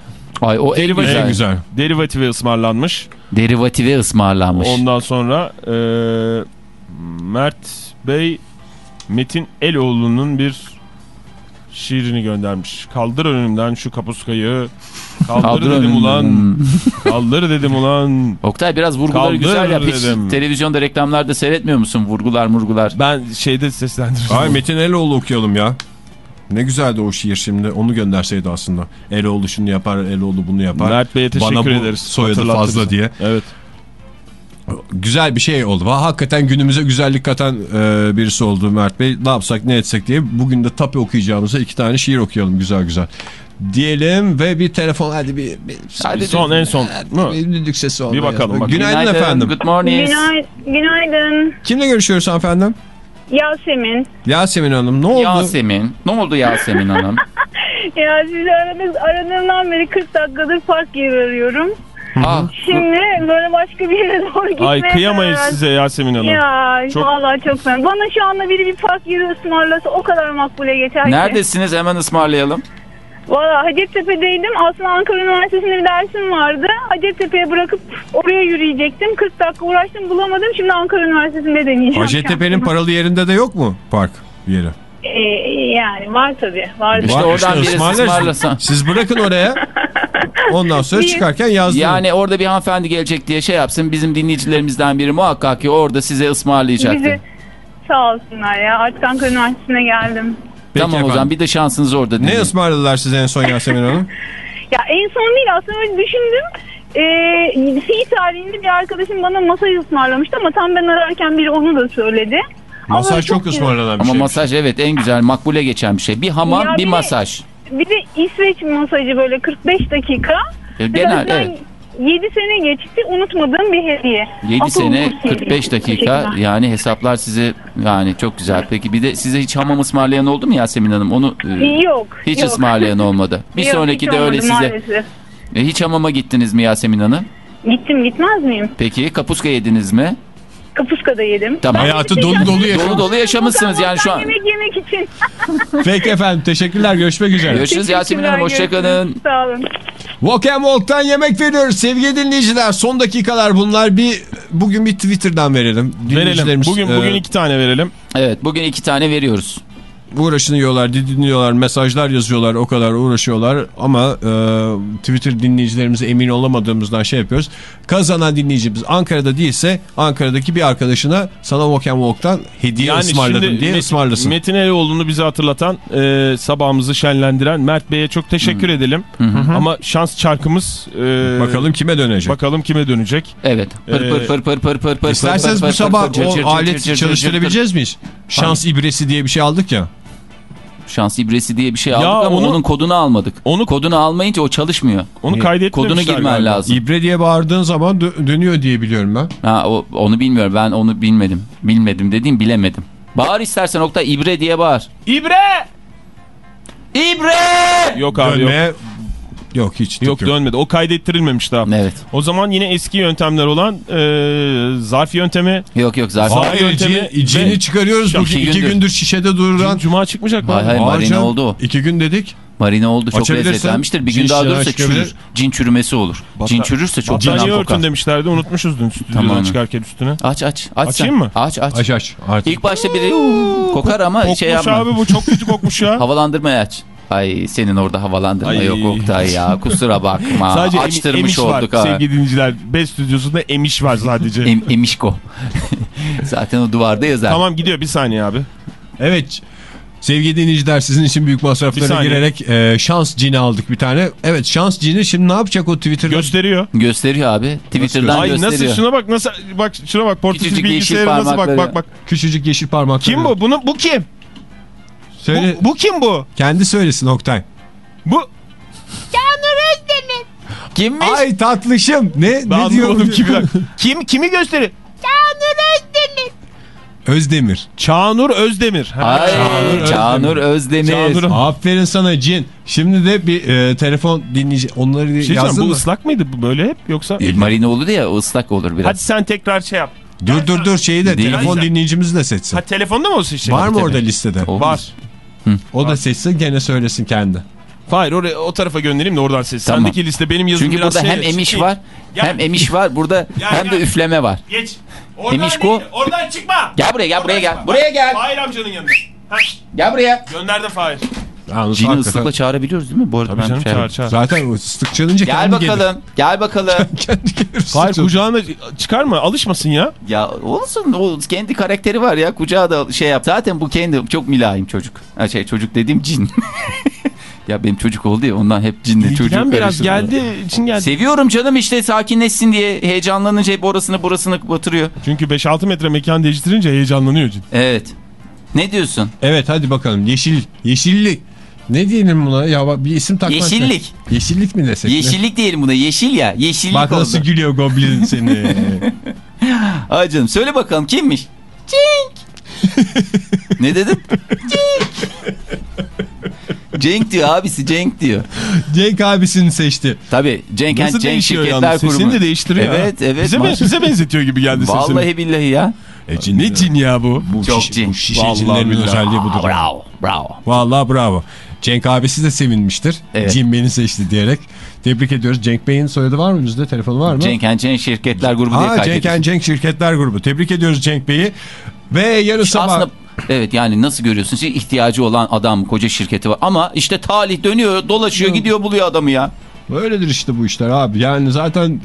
Ay o en güzel. En güzel. Derivatifi ısmarlanmış. Derivatife ısmarlanmış. Ondan sonra e, Mert Bey Metin Eloğlu'nun bir şiirini göndermiş. Kaldır önümden şu kapuskayı. Kaldır, dedim ulan. Kaldır dedim ulan. Oktay biraz vurguları Kaldır güzel yap. Hiç dedim. televizyonda reklamlarda seyretmiyor musun? Vurgular murgular. Ben şeyde seslendirdim. Ay Metin Eloğlu okuyalım ya. Ne güzeldi o şiir şimdi. Onu gönderseydi aslında. Eloğlu şunu yapar, Eloğlu bunu yapar. Mert Bey'e teşekkür Bana bu ederiz. soyadı fazla diye. Evet. Güzel bir şey oldu. Ha, Hakikaten günümüze güzellik katan e, birisi oldu Mert Bey. Ne yapsak ne etsek diye. Bugün de tapi okuyacağımıza iki tane şiir okuyalım güzel güzel. Diyelim ve bir telefon hadi bir, bir, Hadi Son en son. Mu? bir sesi oldu. Bir bakalım, bakalım. Günaydın, efendim. Good morning. Günay- günaydın. Kimle görüşüyoruz efendim? Yasemin. Yasemin Hanım ne oldu? Yasemin. Ne oldu Yasemin Hanım? Ya sizi aradığınız, aradığımdan beri 40 dakikadır park yeri arıyorum. Ah, Şimdi böyle başka bir yere doğru gitmeye Ay kıyamayız karar- size Yasemin Hanım. Ya Çok- vallahi çok sen. Bana şu anda biri bir park yeri ısmarlasa o kadar makbule geçer ki. neredesiniz? Hemen ısmarlayalım. Valla Hacettepe'deydim. Aslında Ankara Üniversitesi'nde bir dersim vardı. Hacettepe'ye bırakıp oraya yürüyecektim. 40 dakika uğraştım bulamadım. Şimdi Ankara Üniversitesi'nde deneyeceğim. Hacettepe'nin paralı yerinde de yok mu park yeri? Ee, yani var tabii. Var. İşte Var, oradan birisi ısmarlarız. ısmarlasa. Siz bırakın oraya. Ondan sonra Bir- çıkarken yazdırın. Yani orada bir hanımefendi gelecek diye şey yapsın. Bizim dinleyicilerimizden biri muhakkak ki orada size ısmarlayacaktır. Bizi sağ olsunlar ya. Artık Ankara Üniversitesi'ne geldim. Peki tamam o efendim. zaman bir de şansınız orada. Ne ısmarladılar size en son Yasemin Hanım? Ya en son değil aslında öyle düşündüm. Ee, fi tarihinde bir arkadaşım bana masaj ısmarlamıştı ama tam ben ararken biri onu da söyledi. Ama Masaj çok çok ısmarlanan bir Ama şey. masaj evet en güzel makbule geçen bir şey. Bir hamam Ya bir bir de- masaj. Bir de İsveç masajı böyle 45 dakika. E, Genel ben evet. 7 sene geçti unutmadığım bir hediye. 7 Akıl sene kursuydu. 45 dakika yani hesaplar size yani çok güzel. Peki bir de size hiç hamam ısmarlayan oldu mu Yasemin Hanım? Onu e, Yok. hiç yok. ısmarlayan olmadı. Bir Yok, sonraki de öyle size. maalesef. E, hiç hamama gittiniz mi Yasemin Hanım? Gittim gitmez miyim? Peki kapuska yediniz mi? Kapuska da yedim. Tamam. Hayatı dolu dolu yaşamış. Dolu dolu yaşamışsınız yani şu an. Yemek yemek için. Peki efendim teşekkürler görüşmek üzere. Görüşürüz Yasemin Hanım hoşçakalın. Sağ olun. Walk and Walk'tan yemek veriyoruz sevgili dinleyiciler. Son dakikalar bunlar. Bir Bugün bir Twitter'dan verelim. Verelim. Dinleyicilerimiz, Bugün e, bugün iki tane verelim. Evet bugün iki tane veriyoruz. Uğraşıyorlar, dinliyorlar, mesajlar yazıyorlar, o kadar uğraşıyorlar ama e, Twitter dinleyicilerimize emin olamadığımızdan şey yapıyoruz. Kazanan dinleyicimiz Ankara'da değilse Ankara'daki bir arkadaşına sana Walk and Walk'tan hediye ısmarladım diye Met- ısmarlasın. Metin Eroğlu'nu bize hatırlatan, e, sabahımızı şenlendiren Mert Bey'e çok teşekkür edelim. Ama şans çarkımız... e, Bakalım kime dönecek? Bakalım kime dönecek. Evet. Pır Ee, pır pır pır pır pır pır. İsterseniz bu sabah o aleti çalıştırabileceğiz miyiz? Şans ibresi diye bir şey aldık ya. Şans ibresi diye bir şey aldık Ya ama onu- onun kodunu almadık. Onu- kodunu almayınca o çalışmıyor. Onu kaydetmemişler Kodunu girmen galiba. lazım. İbre diye bağırdığın zaman dö- dönüyor diye biliyorum ben. Ha, o, onu bilmiyorum ben onu bilmedim. Bilmedim dediğim bilemedim. Bağır istersen Oktay ibre diye bağır. İbre! İbre! Yok abi yok. Yok hiç. Yok dönmedi. O kaydettirilmemiş daha. Evet. O zaman yine eski yöntemler olan e, zarf yöntemi. Yok yok. Sağ Hayır, yöntemi cin- cini ve- çıkarıyoruz. İki Bugün iki gündür. gündür şişede duran. Cuma çıkmayacak mı? Hay hay Ağır marine canım. oldu o. İki gün dedik. Marine oldu çok lezzetlenmiştir. Bir gün daha durursa çürür. Cin çürümesi olur. Cin çürürse çok cin örtün kokar. demişlerdi. Unutmuşuz dün stüdyodan Tamam. çıkarken üstüne. Aç aç. aç Açayım sen. mı? Aç aç. Aç aç. Artık. İlk başta biri kokar ama Kokmuş şey yapma. abi bu çok kötü kokmuş ya. Havalandırmayı aç. Ay senin orada havalandırma Ay. yok Oktay ya. Kusura bakma. sadece Açtırmış emiş olduk var ha. sevgili dinleyiciler. B stüdyosunda emiş var sadece. Em, emişko. Zaten o duvarda yazar. tamam gidiyor bir saniye abi. Evet. Sevgili dinleyiciler sizin için büyük masraflara girerek e, şans cini aldık bir tane. Evet şans cini şimdi ne yapacak o Twitter'da? Gösteriyor. Gösteriyor abi. Twitter'dan Ay gösteriyor. nasıl şuna bak nasıl bak şuna bak portatif bilgisayarı nasıl bak bak bak. Küçücük yeşil parmakları. Kim bu? Bunu bu kim? Söyle. Bu, bu kim bu? Kendi söylesin Oktay. Bu Kimmiş? Ay tatlışım. Ne, ben ne diyor? anlamadım ki. Kim kimi gösteri? Özdemir. Çağnur Özdemir. Ha, Ay, Çağnur Çağnur Özdemir. Çağnur- Aferin sana cin. Şimdi de bir e, telefon dinleyici. Onları şey yazdın bu mı? ıslak mıydı bu böyle hep yoksa? Marine olur ya ıslak olur biraz. Hadi sen tekrar şey yap. Dur dur dur şeyi de Değil. telefon dinleyicimiz de seçsin. Ha telefonda mı o şey? Var mı orada listede? O- Var. O da seçsin gene söylesin kendi. Hayır oraya o tarafa göndereyim de oradan ses. Tamam. Sendeki liste benim yazım Çünkü biraz burada şey- hem emiş şey- var Gel. hem emiş var burada Gel, hem de gel. üfleme var. Geç. Oradan Emişko. değil, Oradan çıkma. Gel buraya gel buraya Oradan gel. çıkma. Buraya Bak, gel. Fahir amcanın yanına. Gel buraya. gönderdim Fahir. Yalnız Cini hakikaten- ıslıkla çağırabiliyoruz değil mi? Bu arada Tabii canım şey- çağır çağır. Zaten ıslık çalınca Gel kendi gelir. bakalım. Gel bakalım. kendi gelir. Islık kucağına çıkarma alışmasın ya. ya olsun o kendi karakteri var ya kucağa da şey yap. Zaten bu kendi çok mülayim çocuk. Ha şey çocuk dediğim cin. ya benim çocuk oldu ya ondan hep cinle çocuk İlgilen biraz geldi için geldi. Seviyorum canım işte sakinleşsin diye heyecanlanınca hep orasını burasını batırıyor. Çünkü 5-6 metre mekan değiştirince heyecanlanıyor cin. Evet. Ne diyorsun? Evet hadi bakalım yeşil yeşillik. Ne diyelim buna ya bak bir isim takmak. Yeşillik. Yeşillik mi desek? ne? Yeşillik diyelim buna. Yeşil ya. Yeşillik Bak oldu. nasıl gülüyor goblin seni. Ay canım söyle bakalım kimmiş? Cenk. ne dedin? Cenk. Cenk diyor abisi Cenk diyor. Cenk abisini seçti. Tabii Cenk Nasıl Cenk değişiyor şirketler yalnız? kurumu. Sesini de değiştiriyor. Evet ha. evet. Bize, Maş- bize benzetiyor gibi geldi sesini. Vallahi billahi ya. E, Ne cin ya bu? Bu Çok şiş- cin. Bu şişe Vallahi cinlerin özelliği budur. Bravo bravo. Vallahi bravo. Cenk abisi de sevinmiştir. Evet. Cin beni seçti diyerek. Tebrik ediyoruz. Cenk Bey'in soyadı var mı bizde? Telefonu var mı? Cenk Cenk şirketler grubu diye Aa, Cenk Cenk Şirketler Grubu. Tebrik ediyoruz Cenk Bey'i. Ve yarın sabah... Aslında evet yani nasıl görüyorsunuz ihtiyacı olan adam koca şirketi var ama işte talih dönüyor dolaşıyor gidiyor buluyor adamı ya. Böyledir işte bu işler abi. Yani zaten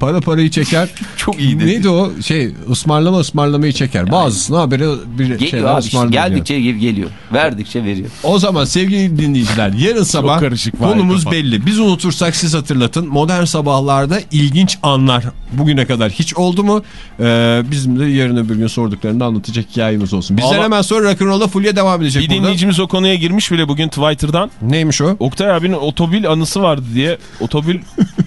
para parayı çeker. Çok iyi dedi. Neydi o şey ısmarlama ısmarlamayı çeker. Bazısına haberi bir Geliyor şeyler abi ısmarlıyor. geldikçe gel- geliyor. Verdikçe veriyor. O zaman sevgili dinleyiciler yarın sabah karışık konumuz kafa. belli. Biz unutursak siz hatırlatın. Modern sabahlarda ilginç anlar bugüne kadar hiç oldu mu? Ee, bizim de yarın öbür gün sorduklarında anlatacak hikayemiz olsun. Bizden Ama- hemen sonra rock'n'roll'a fulya devam edecek Bir burada. dinleyicimiz o konuya girmiş bile bugün Twitter'dan. Neymiş o? Oktay abinin otobil anısı vardı diye. Otobil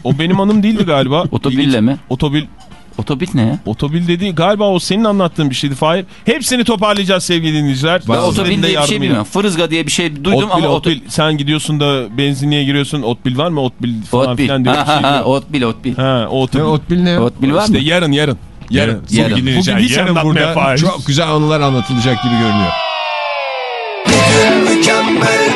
o benim anım değildi galiba. Otobille mi? Otobil Otobil ne ya? Otobil dedi galiba o senin anlattığın bir şeydi Fahir. Hepsini toparlayacağız sevgili dinleyiciler. Ben otobil diye bir şey bilmiyorum. Fırızga diye bir şey duydum Otbil, ama otbil. Sen gidiyorsun da benzinliğe giriyorsun. Otbil var mı? Otbil falan Otbil. filan diye bir Ha, şey. ha, ha, diyor. otbil, otbil. Ha, o otobil. Ne otbil ne? Otbil var İşte mı? yarın yarın. Yarın. Yarın. Bugün Yarın. Bugün hiç yarın anlatmaya burada Çok güzel anılar anlatılacak gibi görünüyor. Mükemmel